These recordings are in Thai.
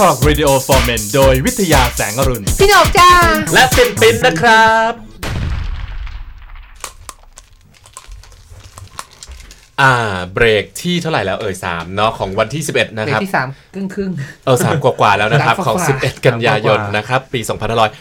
Bangkok Radio for Men โดยวิทยาแสงอรุณ พี่หนกจ้า และปินปินนะครับ อ่า เบรกที่เท่าไหร่แล้วเอ่ยสามเนาะของวันที่ 11 นะเบรคกรับ ที่สามครึ่งครึ่ง เออสามกว่าๆแล้วนะครับ สามของกว่าๆ11 กันยายนสามกว่าๆนะครับ ปี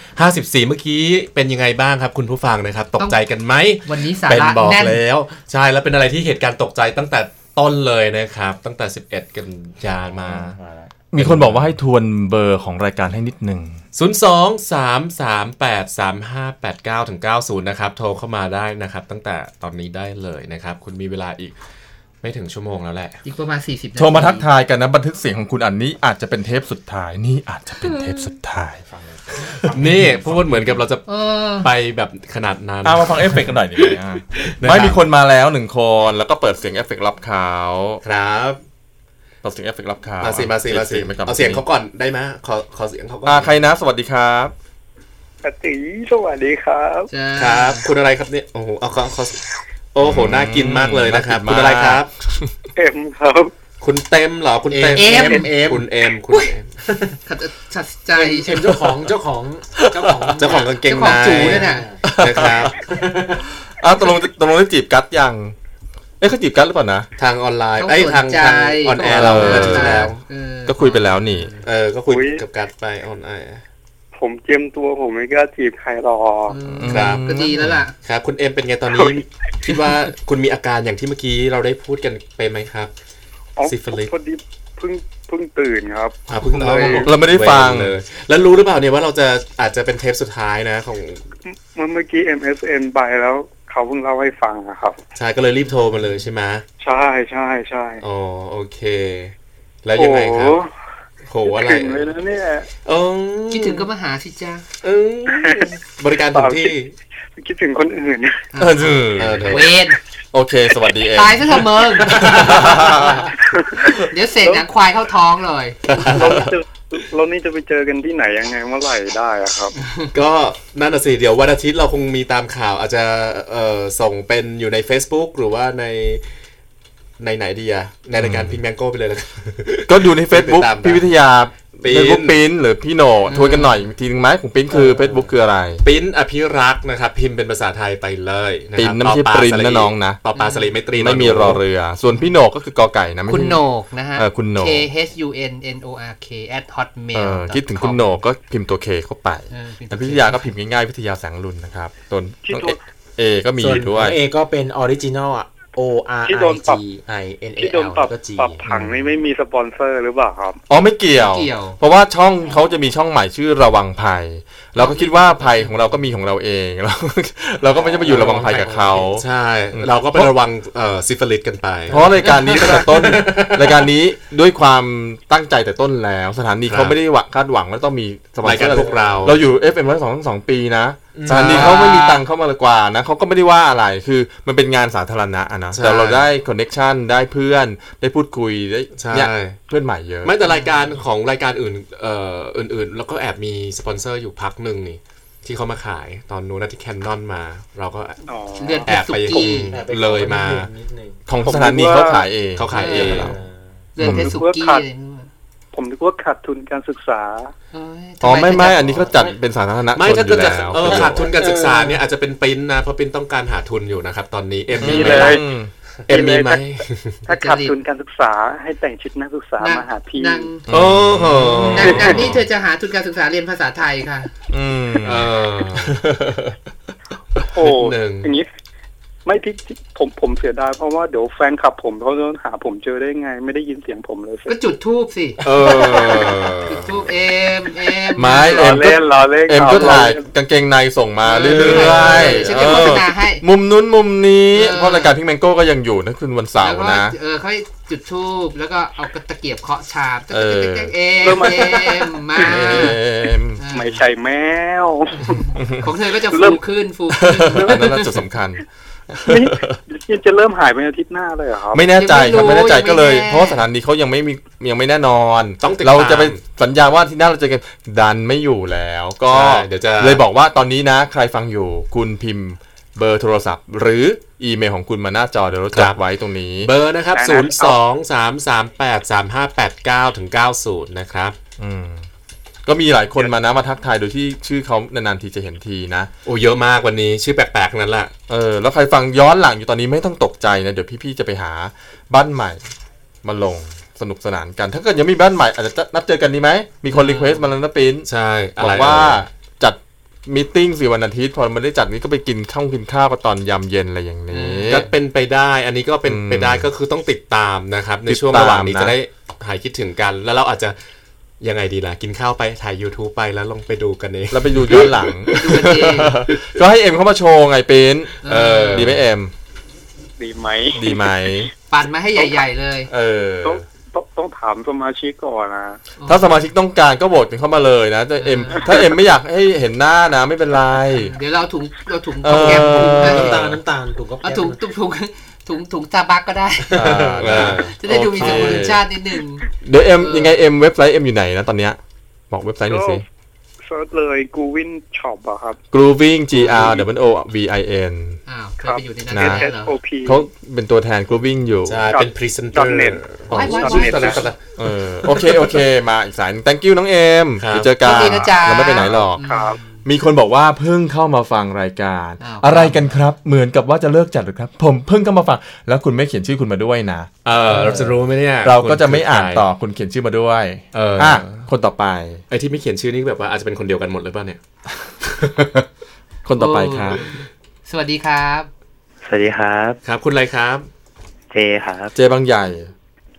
2554 เมื่อกี้เป็นยังไงบ้างครับ คุณผู้ฟังนะครับ ตกใจกันไหมวันนี้สาเป็นระบอกแน่น แล้ว ใช่แล้วเป็นอะไรที่เหตุการณ์ตกใจตั้งแต่ต้นเลยนะครับ ตั้งแต่ 11 กันยามามี คนบอกว่าให้ทวนเบอร์ของรายการให้นิดหนึ่ง02 3 3 8 3 5 8 9ถึง90 นะครับ โทรเข้ามาได้นะครับ ตั้งแต่ตอนนี้ได้เลยนะครับ คุณมีเวลาอีกไม่ถึงชั่วโมงแล้วแหละ อีกประมาณ 40นาทีโทรมาทักทายกันนะ บันทึกเสียงของคุณอันนี้อาจจะเป็นเทปสุดท้าย นี่อาจจะเป็นเทปสุดท้าย นี่พูดเหมือนกับเราจะเออไปแบบขนาดนั้นเอามาฟังเอฟเฟกต์กันหน่อยดีไหมอะนะครับไม่มีคนมาแล้วหนึ่งคนแล้วก็เปิดเสียงเอฟเฟกต์รับเขาครับ เปิดเสียงเอฟเฟกต์รับเขามาสิมาสิมาสิไปก่อนเอาเสียงเขาก่อนได้ไหมขอขอเสียงเขาก่อนอ่าใครนะ สวัสดีครับปติสวัสดีครับจ้าครับ คุณอะไรครับเนี่ยโอ้โหเอาเขาเขาโอ้โหน่ากินมากเลยนะครับน่ากินมากคุณอะไรครับเอ็มครับ คุณเต็มเหรอคุณเต็มเอ็มเอ็มคุณเอ็มคุณเอ็มขัดขัดใจเอ็มเจ้าของเจ้าของเจ้าของเจ้าของกางเกงเจ้าของในจูเนี่ยน่ะนะครับอ้าวตกลงตกลงได้จีบกัดยัง เอ๊ะเขาจีบกัดหรือเปล่านะ ทางออนไลน์เขาไอ้ยทางสนใจทางออนแอร์เราเออเมื่ออาทิตย์ที่แล้วเออก็คุยไปแล้วนี่ เออ ก็คุยอุ๊ย กับการดไปออนไอร์พผมเจียมตัวผมไม่กล้าจีบใครหรอก ครับ ก็ดีแล้วล่ะ ครับ คุณเอ็มเป็นไงตอนนี้ คิดว่าคุณมีอาการอย่างที่เมื่อกี้เราได้พูดกันไปไหมครับ อ๋อซิฟิลิสพอดีเพิ่งเพิ่งตื่นครับ อ่าเพิ่งเลย เราไม่ได้ฟัง เลย แล้วรู้หรือเปล่าเนี่ยว่าเราจะอาจจะเป็นเทปสุดท้ายนะของ เมื่อเมื่อกี้ MSN ไปแล้ว เขาเพิ่งเล่าให้ฟังอะครับชายก็เลยรีบโทรมาเลยใช่ไหมใช่ใช่ใช่อ๋อโอเค แล้วยังไงครับโหโอ้อะไรถึงเลยนะเนี่ยอ๋อคิดถึงก็มาหาสิจ้าเออบริการถึงที่ คิดถึงคนอื่นเออเออเดี๋ยวเวนโอเค สวัสดีเอ็มตายซะเถอะมึงเดี๋ยวเสกหนังควายเข้าท้องเลย เราจะเรานี่จะไปเจอกันที่ไหนยังไงเมื่อไหร่ได้อะครับ ก็นั่นน่ะสิเดี๋ยววันอาทิตย์เราคงมีตามข่าวอาจจะเอ่อส่งเป็นอยู่ใน Facebook หรือว่าในในไหนดีอะในรายการ Pink Mango ไปเลยแล้วกันก็ดูใน Facebook ติดตามได้พี่วิทยาปิ๊น เฟซบุ๊กปิ้นหรือพี่โหนทวนกันหน่อยอีกทีนึงไหมของปิ้นคือ Facebook คืออะไร ปิ้นอภิรักษ์นะครับ พิมพ์เป็นภาษาไทยไปเลยะครับปิ้นนะไม่ใช่ปอปริ้นสนะน้องนะปอปลาสลีไม่ตรีไม่มีนนรอเรือ ส่วนพี่โหนกก็คือกอไก่นะไม่คุณใช่โหนกนะฮะเออคุณโหนก K H U N N O R K at เอ hotmail อคิดถึงคุณโหนกก็พิมพ์ตัวเคเข้าไปเออพิมพ์ตัวแต่พิทยาก็พิมพ์ง่ายๆวิทยาแสงรุนนะครับต้นที่ต้นตัวเอเอก็มีส่วนด้วยเอก็เป็นออริจินอลอะ O R ที่ I โดนปรับ G I N A ที่โดน L ปรับแล้วก็ G ปรับผังนี่ไม่มีสปอนเซอร์หรือเปล่าครับ อ๋อไม่เกี่ยวไม่เกี่ยว เพราะว่าช่องเขาจะมีช่องใหม่ชื่อระวังภัย เราก็คิดว่าภัยของเราก็มีของเราเองเราเราก็ไม่ใช่ไปอยู่ระวังภัยกับเขา ใช่ เราก็ไประวังเอ่อซิฟิลิสกันไป เพราะรายการนี้ตั้งแต่ต้นรายการนี้ด้วยความตั้งใจแต่ต้นแล้ว สถานีครับเขาไม่ได้หวังคาดหวังว่าต้องมีสปอนรายเซการอร์พวกเรา เราอยู่ FM ร้อยสองทั้งสองปีนะอืม สถานีเขาไม่มีตังค์เข้ามากว่านะเขาก็ไม่ได้ว่าอะไรคือมันเป็นงานสาธารณะอะนะใช่แต่เราได้ connection ได้เพื่อนได้พูดคุยได้ใช่เนี่ยเพื่อนใหม่เยอะ ไม่แต่รายการของรายการอื่นเอ่ออื่นๆ แล้วก็แอบมีสปอนเซอร์อยู่พักหนึ่งนี่ที่เขามาขายตอนนู้นนะที่แคนนอนมา เราก็อ๋อเดือนเพแอชรบสุไปกี้เลยมานิดนึงของสถานีเขาขายเองเขาขายเองเออเดือนเพชรสุกี้ ผมนึกว่าขาดอะไรนู่นผมนึกว่าขาดทุนการศึกษาเอ้ยอ๋อทำไม่ไม่ถึงจะอันนี้เขาจัดเป็นสาธารณะไม่ชนถ้าอเกิดยู่จะแล้วเออขาดทุนการศึกษาเนี่ยอาจจะเป็นปริ้นนะเพราะปริ้นต้องการหาทุนอยู่นะครับ ตอนนี้เอ็มมีดีไหมเลยอืมเอ็มมีไหมถ้าขาดทุนการศึกษาให้แต่งชุดนักศึกษานั่งมาหาพี่นั่งโอ้โหนั่งนั่งนี่เธอจะหาทุนการศึกษาเรียนภาษาไทยค่ะ อืมเออโอ้นิดนึงอย่างนี้ ไม่พี่ผมผมเสียดายเพราะว่าเดี๋ยวแฟนคลับผมเขาจะหาผมเจอได้ไง ไม่ได้ยินเสียงผมเลยก็จุดทูบสิเออจุดทูบเอ็มเอ็มไม่รอเล่นรอเล่นเอ็มครับก็ถ่ายรอเล่นกางเกงในส่งมาเรื่เออยอฉันจะโฆษณาให้มุมนู้นมุมนี้เออเพราะรายการพิงแมงโก้ก็ยังอยู่นะคืนวันเสาแล้วร์ก็นะเออเขาให้จุดทูบแล้วก็เอาตะเกียบเคาะชามเออเอ็มเอ็มมาเอ็มไม่ใช่แมวของเธอก็จะเริ่ฟูมขึ้นฟูขึ้นอันนั้นน่าจะสำคัญนี่ จะเริ่มหายไปอาทิตย์หน้าเลยเหรอครับ ไม่แน่ใจครับยังไม่ไม่รู้แน่ใจก็เลยยังไม่แน่เพราะว่าสถานีเขายังไม่มียังไม่แน่นอนต้องติดตามเราจะไปสัญญาว่าที่หน้าเราเจอกันดันไม่อยู่แล้ว ก็ใช่เดี๋ยวจะเลยบอกว่าตอนนี้นะ ใครฟังอยู่คุณพิมพ์เบอร์โทรศัพท์ หรืออีเมลของคุณมาหน้าจอเดี๋ยวเราจัดไว้ตรงนี้ เบอร์นะครับได้0นะ2 3 3 8 3 5 8 9ถึง90 นะครับ อืม ก็มีหลายคนมานะมาทักทายโดยที่ชื่อเขานานๆทีจะเห็นทีนะ โอ้เยอะมากวันนี้ชื่อแปลกๆทั้งนั้นแหละเออแล้วใครฟังย้อนหลังอยู่ตอนนี้ไม่ต้องตกใจนะ เดี๋ยวพี่ๆจะไปหาบ้านใหม่มาลงสนุกสนานกัน ถ้าเกิดยังมีบ้านใหม่อาจจะนัดเจอกันดีไหม มีคน request มาแล้วนะปิ้นใช่ะบไรอกว่าเอ่ยจัด meeting สิวันอาทิตย์พอไม่ได้จัดนี้ก็ไปกินข้าวกินข้าวกันตอนยามเย็นอะไรอย่างนี้ ก็เป็นไปได้ อันนี้ก็เป็นอืมไปได้ก็คือต้องติดตามนะครับ ในติดช่วงตามระหว่างนี้นะจะได้หายคิดถึงกัน แล้วเราอาจจะ ยังไงดีล่ะ กินข้าวไปถ่าย YouTube ไปแล้วลงไปดูกันเองเราไปดูย้อนหลัง ดูกันเองก็ให้เอ็มเข้ามาโชว์ไงปิ้นเออดีไหมเอ็มดีไหมดีไหมปั่นมาให้ใหญ่ ๆ เลย เออต้องต้องต้องถามสมาชิกก่อนนะ ถ้าสมาชิกต้องการก็โหวตกันเข้ามาเลยนะแต่เอ็มถ้าเอ็มไม่อยากให้เห็นหน้านะไม่เป็นไร เดี๋ยวเราถุงเราถุงเออแก้มถุงให้น้ำตาลน้ำตาลถูกก็เอาถุงถุงถุง ถุงถุงซาบักก็ได้อ่าได้ จะได้ดูมีสโอกุเคลชาตินิดนึง เดี๋ยวเอ็มยังไงเอ็มเว็บไซต์เอ็มอยู่ไหนนะตอนเนี้ย บอกเว็บไซต์หน่อยสิเซิร์ชเลยกูวินช็อปอะครับ grooving g r w o v i n อ้าวเธอไปอยู่ในนั้นนะได้ S เหรอ O P เขาเป็นตัวแทน grooving อยู่ ใช่ เป็นพรีเซนเตอร์ .net อ๋อไว้ไว้ช็อปไว้เน็ตตอนนะนั้นตอนนั้นเออโอเค โอเค มาอีกสายหนึ่ง thank you น้องเอ็มครับเดี๋ยวเจอกันโชคดีนะจ๊ะเราไม่ไปไหนหรอกครับ มีคนบอกว่าเพิ่งเข้ามาฟังรายการ อ้าว อะไรกันครับ เหมือนกับว่าจะเลิกจัดหรือครับ ผมเพิ่งเข้ามาฟัง แล้วคุณไม่เขียนชื่อคุณมาด้วยนะ เออเราจะรู้ไหมเนี่ยเราก็จะไม่คุณคือ่านใครต่อคุณเขียนชื่อมาด้วยเอออะคนต่อไป ไอ้ที่ไม่เขียนชื่อนี่แบบว่าอาจจะเป็นคนเดียวกันหมดหรือเปล่าเนี่ยคนต่อไปครับ สวัสดีครับ สวัสดีครับ ครับ คุณอะไรครับ เจครับ เจบางใหญ่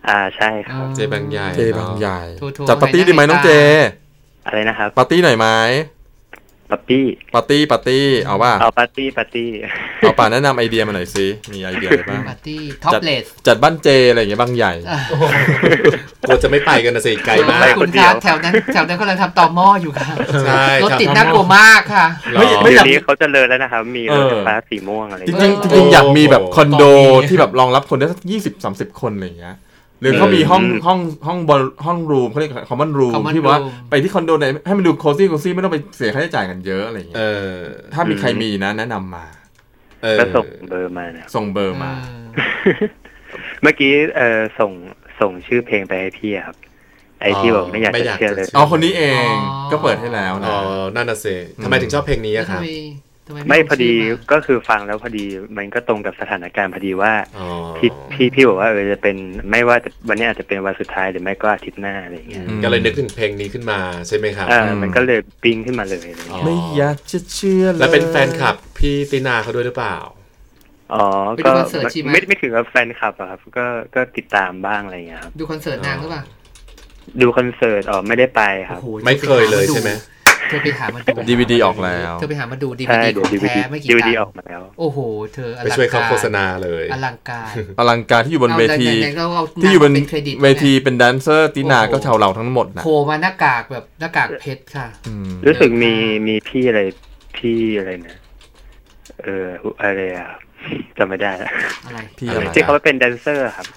อ่าใช่ครับ เจบางใหญ่เจบางใหญ่ โทรๆจัดปาร์ตี้ไปนะดีไหมน้องเจ อะไรนะครับปาร์ตี้หน่อยไหม ป๊ปปี้ปาร์ตี้ปาร์ตี้เอาว่าเอาปาร์ตี้ปาร์ตี้เอาป่าแนะนำไอเดียมาหน่อยสิมีไอเดียอะไรบ้างปาร์ตี้ท็อปจัดเลสจัดบ้านเจอะไรอย่างเงี้ยบางใหญ่กลัวจะไม่ไปกันนะสิไกลมากไปคุณครับแถวนั้นแถวนั้นกำลังทำต่อหม้ออยู่ค่ะใช่รถครับติดน่ากลัวมากค่ะหรอไม่ไม่เดี๋อยยากวนี้เขาเจะเลินแล้วนะครับมีรถเออไฟฟ้าสีม่วงอะไรจอย่างริเงี้งยๆจริงๆอยากมีแบบโอ้โหคอนโดตอนนี้ที่แบบรองรับคนได้สักยี่สิบสามสิบคนอะไรอย่างเงี้ย หรือเขามีห้องห้องห้องบอลห้องรูมเขาเรียกคอมมอนรูม common ที่ว่า room ไปที่คอนโดไหนให้มันดูโคซี่โคซี่ไม่ต้องไปเสียค่าใช้จ่ายกันเยอะอะไรอย่างเอเงี้ยอถ้ามีใครมีนะ แนะนำมาเออก็ส่งเบอร์มานะครับส่งเบอร์มา เมื่อกี้เออส่งส่งชื่อเพลงไปให้พี่อะครับ ไอที่บอกไม่อยากจะเชื่อเลยเอาคนนี้เองอ๋อก็เปิดให้แล้วอ๋นะอนั่นน่ะสิทำไมถึงชอบเพลงนี้แล้วอะคทำรับ ไมทำไมไม่ลงพอดีชื่มาก็คือฟังแล้วพอดีมันก็ตรงกับสถานการณ์พอดีว่าอ๋อพี่พี่พี่บอกว่าเออจะเป็นไม่ว่าจะวันนี้อาจจะเป็นวันสุดท้ายหรือไม่ก็อาทิตย์หน้าอะไรอย่างเงี้ยก็เลยนึกถึงเพลงนี้ขึ้นมาใช่ไหมครับอ่ามันก็เลยปิ้งขึ้นมาเลยอะไรอย่างเงี้ยไม่อยากจะเชื่อเลยแล้วเป็นแฟนคลับพี่ตินาเขาด้วยหรือเปล่าอ๋อไปดูก็คอนเสิร์ตใช่ไหมไม่ไม่ถึงกับแฟนคลับอะครับ ก็ก็ติดตามบ้างอะไรอย่างเงี้ยครับดูคอนเสิร์ตนางหรือเปล่าดูคอนเสิร์ตอ๋อไม่ได้ไปครับโอ้โหไม่เคยเลยใช่ไหม เธอไปหามาดูดีวีดีออกแล้วเธอไปหามาดูดีใช่วีดีเดี๋ขยวองดีวีแท้ดีไม่กี่ดีวีดีตัองอกมาแล้วโอ้โห เธออไปลังช่วยเขาการโฆษณาเลยอลังการอลังการที่อยู่บนเวทีอาไหนๆเราเอาที่อยู่บนเป็นเครดิตเวทีเป็นแดนเซอร์ตินาโอ้โหก็ชาวเราทั้งหมดนะโผล่มาหน้ากากแบบหน้ากากเพชรค่ะอืมรู้สึกมีมีพี่อะไรพี่อะไรนะเอออะไรอะจำไม่ได้แล้วอะไรพี่อะไรที่เขาเป็นแดนเซอร์ครับ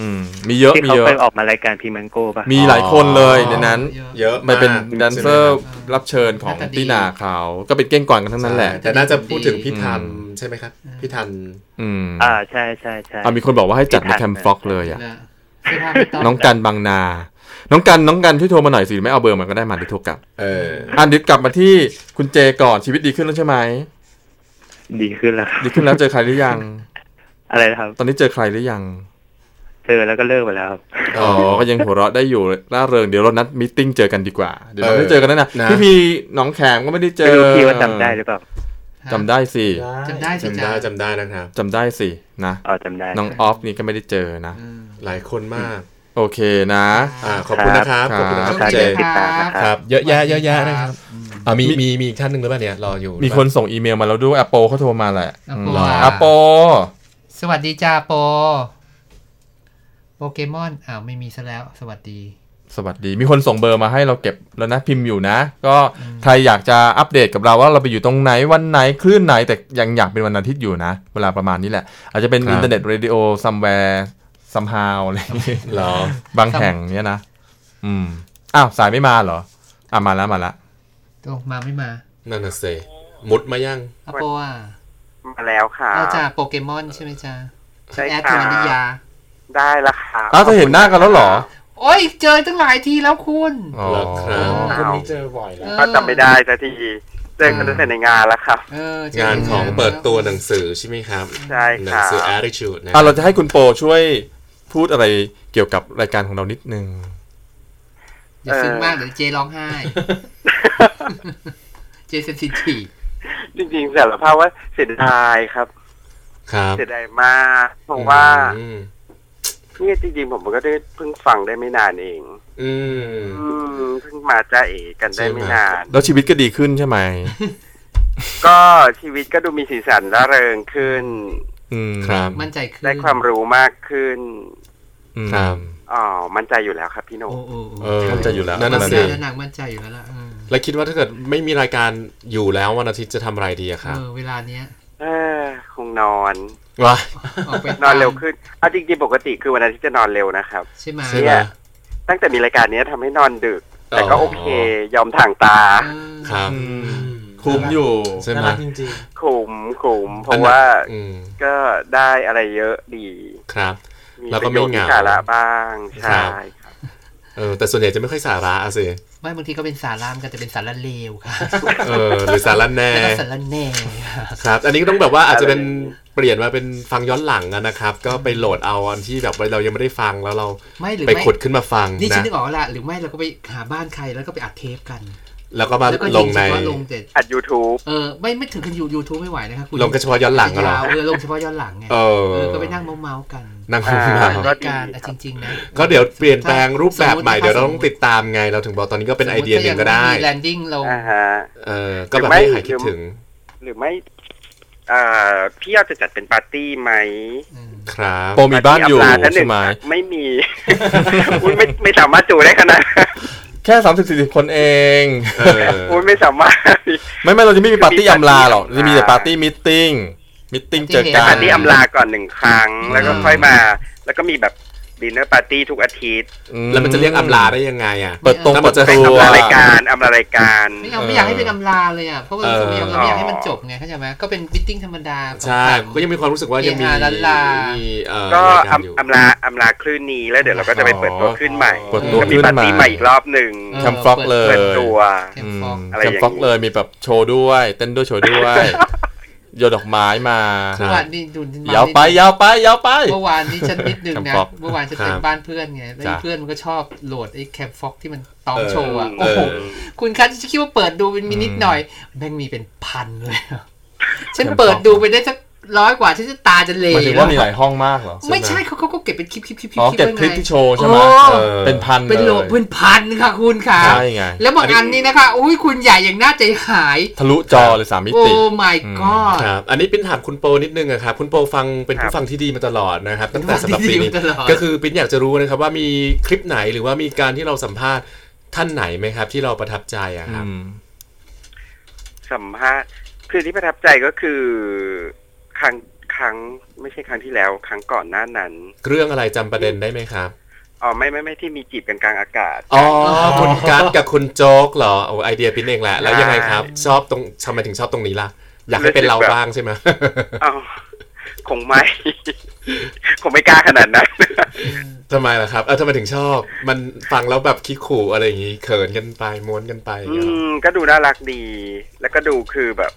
อืมมีเยอะที่มีเขาเยอะไปออกมารายการพีมังโก้ป่ะ มีหลายคนเลยในนั้น เยอะไปเป็นมากแดนเซอร์ใช่ไหมครับเชิญของหน้าตาดีตินาเขาก็เป็นเก้งกวางกันทั้งนั้นแหละ แต่น่าจะพูดถึงพี่ทันอืมใช่ไหมครับ พี่ทันอืมอ่าใช่ใช่ใช่อะมีคนบอกว่าให้จัดในที่แคทันมฟ็อกเลยอะนะเสื้อผ้าไม่ต้องน้องกันบางนา น้องกันน้องกันช่วยโทรมาหน่อยสิไม่เอาเบอร์มาก็ได้มาเดี๋ยวโทรกลับเอออะเดี๋ยวกลับมาที่คุณเจก่อนชีวิตดีขึ้นแล้วใช่ไหมดีขึ้นแล้วครับดีขึ้นแล้วเจอใครหรือยัง อะไรนะครับ ตอนนี้เจอใครหรือยัง เจอแล้วก็เลิกไปแล้วครับอ๋อ๋ออก็ยังหัวเราะได้อยู่ร่าเริงเดี๋ยวเรานัด meeting เจอกันดีกว่า เดี๋ยวเราเออได้เจอกันแน่นะนะพี่พีหน้องแขมก็ไม่ได้เจไม่อรู้พี่ว่าจำได้หรือเปล่าจำได้สิจำได้สิจำจ้าได้จำได้นะครับจำได้สินะอ๋อจำได้น้องออฟนี่ก็ไม่ได้เจอนะอืมหลายคนมากโอเคนะ อ่า ขอบคุณนะครับคขรัอบบคุณนะครับขอบเจคุณติดตามนะคครัรับบเยอะแยะ เยอะแยะนะครับ อ่า มี มี มีอีกท่านหนึ่งหรือเปล่าเนี่ย รออยู่ มีคนส่งอีเมลมาแล้วด้วยอโปเขาโทรมาแหละออืโปมอะอโป สวัสดีจ้าโป โปเกมอนอ้าวไม่มีซะแล้ว สวัสดี สวัสดี มีคนส่งเบอร์มาให้เราเก็บแล้วนะพิมพ์อยู่นะ ก็ใครอยากจะอัปเดตกับเราว่าเราไปอยู่ตรงไหนวันไหนคลื่นไหนแต่ยังอยากเป็นวันอาทิตย์อยู่นะ เวลาประมาณนี้แหละ อาจจะเป็นอินเทอร์เน็ต radio somewhere somehow อะไรอย่างงี้เหรอบางแห่งเนี้ยนะ อืมอ้าวสายไม่มาเหรออะมาแล้วมาแล้วตรงมาไม่มานั่นน่ะเซมุดมายังอโปอะมาแล้วค่ะเราจ้าโปเกมอนใช่ไหมจ้าใช่แอดค่ะทวนิยา ได้ละค่ะอ้าวเธอเห็นหน้ากันแล้วเหรอ โอ้ยเจอตั้งหลายทีแล้วคุณอ๋อเหรอครับคนนี้เจอบ่อยแล้วก็จำไม่ได้สักทีเจอกันตั้งแต่ในงานแล้วครับเออเจองานของเปิดตัวหนังสือใช่ไหมครับใช่หนัค่ะสือ attitude นะอะเราจะให้คุณโปช่วยพูดอะไรเกี่ยวกับรายการของเรานิดนึงอย่าซึ้งมากเดี๋ยวเจร้องไห้ เจเซนซิทีฟจริงๆสารภาพว่าเสียดายครับ ครับเสียดายมากเพราะว่าอืม เนี่ยจริงๆผมก็ได้เพิ่งฟังได้ไม่นานเองอืมอืมเพิ่งมาจ้าเอกันได้ไม่นาน แล้วชีวิตก็ดีขึ้นใช่ไหม ก็ชีวิตก็ดูมีสีสันร่าเริงขึ้น อืมครับ มั่นใจขึ้น ได้ความรู้มากขึ้นอืมครับอ๋อ มั่นใจอยู่แล้วครับพี่โหนงโอ้โอ้เอโอ้อมั่นใจอยู่แล้วนั่นน่ะมั่นสิใจแล้วนางมั่นใจอยู่แล้วล่ะเออแล้วคิดว่าถ้าเกิดไม่มีรายการอยู่แล้ววันอาทิตย์จะทำอะไรดีอะครับเออเวลาเนี้ยเออคงนอน ว้าออกไปนอนเร็วขึ้นเอาจริงๆปกติคือวันอาทิตย์จะนอนเร็วนะครับใช่ไหมใช่ไหม เนี่ยตั้งแต่มีรายการเนี้ยทำให้นอนดึก แต่ก็อ๋อ โอเค ยอมถ่างตาเออครับ อืมคุ้มอยู่ใช่ไหม น่ารักจริงขุมขุมเพราะว่าอืมก็ได้อะไรเยอะดี ครับ มีแล้วก็ประโยชน์ไม่เหงามีสาระบ้าง ครัใช่บครับ เออแต่ส่วนใหญ่จะไม่ค่อยสาระอะสิไม่บางทีก็เป็นสาระมันก็จะเป็นสาระเลวค่ะเออหรือสาระแน่แล้วก็สาระแหน่ค่ะครับ อันนี้ก็ต้องแบบว่าอาจจะเป็นเปลี่ยนมาเป็นฟังย้อนหลังอะนะครับ ก็ไปโหลดเอาอันที่แบบเรายังไม่ได้ฟังแล้วเราไม่หรือไปไม่ขุดขึ้นมาฟังนี่ฉันนะนึกออกแล้วละหรือไม่เราก็ไปหาบ้านใครแล้วก็ไปอัดเทปกัน แล้วก็มาแล้วก็ลยิงงในเฉพาะลงแต่อัด YouTube เออไม่ไม่ถึงกันยูยูทูบไม่ไหวนะคะคุณลงกันเฉพาะย้อนหลังอะเหรอยาวเออลงเฉพาะย้อนหลังไงเออเออก็ไปนั่งเมาส์ๆกันนั่งคุยอ่ามารายการอะจริงๆนะก็เดี๋ยวเปลี่ยนแปลงรูปแบบใหม่สมมุติเดี๋ยวเราถ้าต้องติดตามไงเราถึงบอกตอนนี้ก็เป็นไอเดียหนึ่งก็ได้มีแลนดิ้งลงอ่าฮะเออก็แบบหรือไม่ให้หายคิดถึง หรือไม่อ่าพี่ยอดจะจัดเป็นปาร์ตี้ไหม ครับโปมีบ้านอยู่ปร์ตี้ำลท่านหใช่นึ่งไหมไม่มีอุ้ยไม่ไม่สามารถจูได้ขนาดนั้น แค่สามสิบสี่สิบคนเองเอออุ้ยไม่สามารถ ไม่ไม่เราจะไม่มีปาร์ตี้มีปาร์ตี้อำลาหรอกอำลาจะมีแต่ปาร์ตี้มิทติ้งมิทติ้งเจอกัปานร์ตี้อำลาก่อนหนึ่งครั้ง แล้วก็ค่อยมา แล้วก็มีแบบ ดินเนอร์ปาร์ตี้ทุกอาทิตย์อืแล้วมันจะเรียกอำลาได้ยังไงอะ เปิดตรงแล้วเปิมันดจะตัอำวลารายการอำลารายการไม่เอาไม่อยากให้เป็นอำลาเลยอะ เพราะว่าเออเราไม่เราไม่อยากให้มันจบไงเข้าใจไหมก็เป็นมิทติ้งธรรมดา ใช่ ก็ยังมีความรู้สึกว่ายังมีเฮฮาลันลามีเอ่อก็รายการอยู่อำอำลาอำลาคลื่นนี้แล้วเดี๋ยวเราก็จะไปเปิดตัวคลื่นใหม่เปิดตัวก็มีขึ้นปาร์มาตี้ใหม่อีกรอบหนึ่งแคมฟ็อกเลยเปิดตัวแคมฟอกอะไรแคอย่างมนี้ฟ็อกเลยมีแบบโชว์ด้วย เต้นด้วยโชว์ด้วย โยนดอกไม้มาครัเมื่บอวานนี่ดูยาวไปยาวไปยาวไป เมื่อวานนี้ฉันนิดนึงแคมนะฟ็อกเมื่อวานฉันครัไปบบ้านเพื่อนไง แล้วไอ้จ้ะเพื่อนมันก็ชอบโหลดไอ้แคมฟ็อกที่มันตองเออโชว์อะเอโอ้อโห คุณคัทฉันคิดว่าเปิดดูเป็นมินิดหน่อย แม่งมีเป็นพันเลยอะฉันเปิดดูไปได้สัก ร้อยกว่าฉันจะตาจะเหลหมายถึงว่ามีหลายห้องมากเหรอไม่ใช่เขาเขาก็เก็บเป็นคลิปคลิปคลิปอ๋อเก็บคลิปไว้ไงที่โชว์ใช่ไหมโอ้เออเป็นพันเป็นเลโหลยเป็นพันค่ะคุณค่ะใช่ไงแล้วบางอันนี่นะคะอุ้ยคุณใหญ่อย่างน่าใจหายทะลุจอเลยสามมิโอ้ติ my อืม god ครับอันนี้ปิ้นถามคุณโปนิดนึงอะครับคุณโปฟังเป็นผู้ฟังที่ดีมาตลอดนะครับตั้งแต่สำหรับปีนี้ที่ดีมาตลอดก็คือปิ้นอยากจะรู้นะครับว่ามีคลิปไหนหรือว่ามีการที่เราสัมภาษณ์ท่านไหนไหมครับ ที่เราประทับใจอะครับอืมสัมภาษณ์คือที่ประทับใจก็คือ ครั้งครั้งไม่ใช่ครั้งที่แล้ว ครั้งก่อนหน้านั้น เรื่องอะไรจำประเด็นได้ไหมครับอ๋อไม่ไม่ไม่ที่มีจีบกันกลางอากาศอ๋อคุณการดกับคุณโจ๊กเหรอโอ้ไอเดียปิ้นเองแหละแล้วยังไงครับ ชอบตรงทำไมถึงชอบตรงนี้ล่ะ อยากให้เป็นเราบ้างใช่ไหมอ้าวคงไม่คงไม่กล้าขนาดนั้นทำไมล่ะครับเออทำไมถึงชอบ มันฟังแล้วแบบคิกขู่อะไรอย่างงี้เขินกันไปม้วนกันไปอย่างอืเงี้ยเหรอมก็ดูน่ารักดี แล้วก็ดูคือแบบ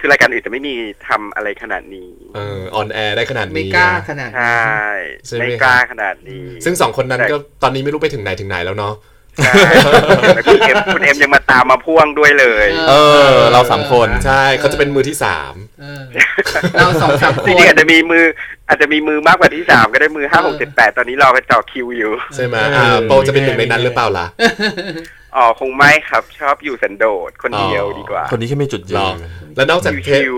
คือรายการอื่นจะไม่มีทำอะไรขนาดนี้ เออ on air ได้ขนาดนี้ ไม่กล้านะขนาดใชนั้น่ใช่ไหมไม่ครับกล้าขนาดนี้ ซึ่งสองคนนั้นก็ตอนนี้ไม่รู้ไปถึงไหนถึงไหนแล้วเนาะใช่แล้วคุณเอ็มคุณเอ็มยังมาตามมาพ่วงด้วยเลย เออ เราสามคนใช่เขาจะเป็นมือที่สามเออเราสองสามคจนริงๆอาจจะมีมือ อาจจะมีมือมากกว่าที่สามก็ได้มือห้าหกเจ็ดแปดตอนนี้รอไปต่อคิวอยู่ ใช่ไหมอ่าโปจะเป็นหนึ่งในนั้นหรือเปล่าล่ะ อ๋อคงไม่ครับ ชอบอยู่สันโดษคนเดียวดีกว่า คนนี้แค่ไม่จุดยืหรอนแล้วนอกจากเทปชิว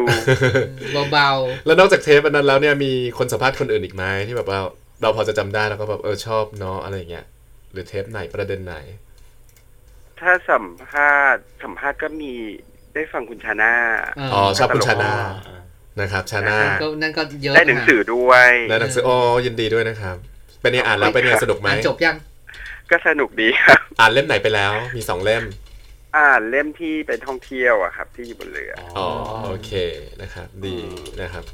เบาแล้วนอกจากเทปอันนั้นแล้วเนี่ยมีคนสัมภาษณ์คนอื่นอีกไหมที่แบบว่าเราพอจะจำได้แล้วก็แบบเออชอบเนาะอะไรอย่างเงี้ยหรือเทปไหนประเด็นไหน ถ้าสัมภาษณ์สัมภาษณ์ก็มีได้ฟังคุณชาน่าๆเอออ๋ออชอบคุณชาน่านะครับชาน่าก็นั่นก็เยอะได้หนังสือด้วยและหนังสือโอ้ยินดีด้วยนะครับเป็นไงอ่านแล้วเป็นไงสนุกไหมอ่านจบยัง ก็สนุกดีครับ อ่านเล่มไหนไปแล้ว มีสองเล่ม อ่านเล่มที่ไปท่องเที่ยวอะครับ ที่อยู่บนเรือ อ๋อโอเคนะครับ ดีนะครับ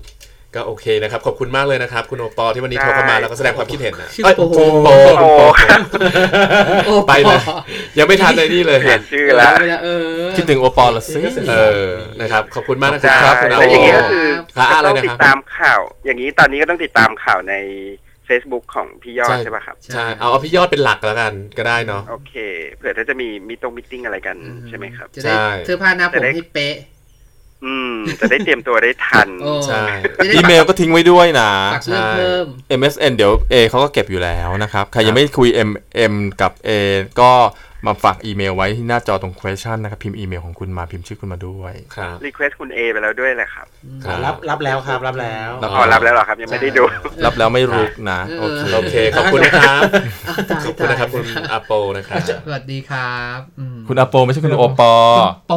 ก็โอเคนะครับ ขอบคุณมากเลยนะครับ คุณโอปอที่วันนี้โทรเข้ามาแล้วก็แสดงความคิดเห็นนะชื่อเอ้ยโปโปโอ้ครับโอ้ไปเลยยังไม่ทันเลยนี่เลยเปลี่ยนชื่อเออแล้วเวลาเออคิดถึงโอปอลละสิเออนะครับ ขอบคุณมากนะคใช่รับคุณโอแต่อย่างนี้ก็ปคือพระอะไรต้องนะติคดรับตามข่าว อย่างนี้ตอนนี้ก็ต้องติดตามข่าวใน Facebook ของพี่ยอดใช่ใช่ป่ะครับใช่เอาเอาพี่ยอดเป็นหลักแล้วกันก็ได้เนาะโอเคเผื่อถ้าจะมีมีตรงมิทติ้งอะไรกันใช่ไหมครับจะได้ใช่เสื้อผ้าหน้าผมจะได้ให้เป๊ะอืม จะได้เตรียมตัวได้ทันโอ้ใช่จะได้อีเมลก็ทิ้งไว้ด้วยนะฝากเรื่องเพิ่ม MSN เดี๋ยว A เขาก็เก็บอยู่แล้วนะครับ ใครยังไม่คุย M M กับ A ก็ มาฝากอีเมลไว้ที่หน้าจอตรง question นะครับ พิมพ์อีเมลของคุณมาพิมพ์ชื่อคุณมาด้วยครับ request คุณเอไปแล้วด้วยแหละครับครับรับรับแล้วครับรับแล้วรับอ๋อรับแล้วเหรอครับยังไม่ได้ดู รับแล้วไม่รุกนะเอโออเคโอเคขอบคุณนะครับอ้าวตายขอบคุณนะครับตายคุณอาโปนะครับสวัสดีครับอืมคุณอาโปไม่ใช่คุณโอปอโป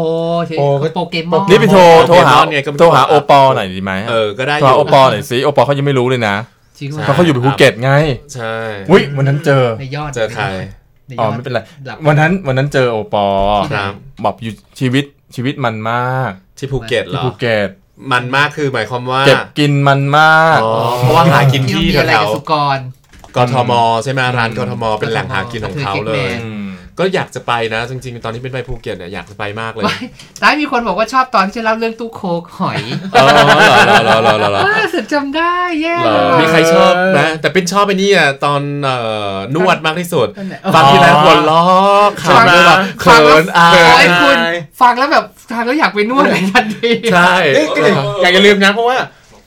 ใช่โปก็โปเกมอนนี่ไปโทรโทรหาโปเกมอนไงก็ไม่โทรหาโอปอหน่อยดีไหมเออก็ได้อโทรหายู่โอปอหน่อยสิโอปอเขายังไม่รู้เลยนะจริงใช่เพราะเขาอยู่ภูเก็ตไง ใช่อุ้ยวันนั้นเจอในยอดเจอใครในยด อ๋อไม่เป็นไรหลับวันนั้นวันนั้นเจอโอปอครับบอกอยู่ชีวิตชีวิตมันมากที่ภูเก็ตเหรที่อภูเก็ตมันมากคือหมายความว่าเก็บกินมันมากอ๋อเพราะว่าหากินที่ที่มีอะไรแถกับวสุกรกทมใช่ไหมร้านกทมเป็นแหล่งหากินของเขาเลยอืม ก็อยากจะไปนะ จริงๆ ตอนที่เป็นไปภูเก็ตเนี่ยอยากจะไปมากเลยไม่ตายมีคนบอกว่าชอบตอนที่ฉันเล่าเรื่องตู้โคกหอยเออเหรอเหรอเหรอเหรอเหรอว่าสุดจำได้แย่เหรเลอยมีใครชอบนะ แต่เป็นชอบไปนี่อะตอนเอ่อนวดมากที่สุดนั่นแหละฟังที่แล้วหัวล้อขำด้วยแบบเขินอาโอ้ยยคุณฟังแล้วแบบฟังแล้วอยากไปนวดเลยทันทีใช่เอ้ยก็อย่าอยากจะลืมนะเพราะว่า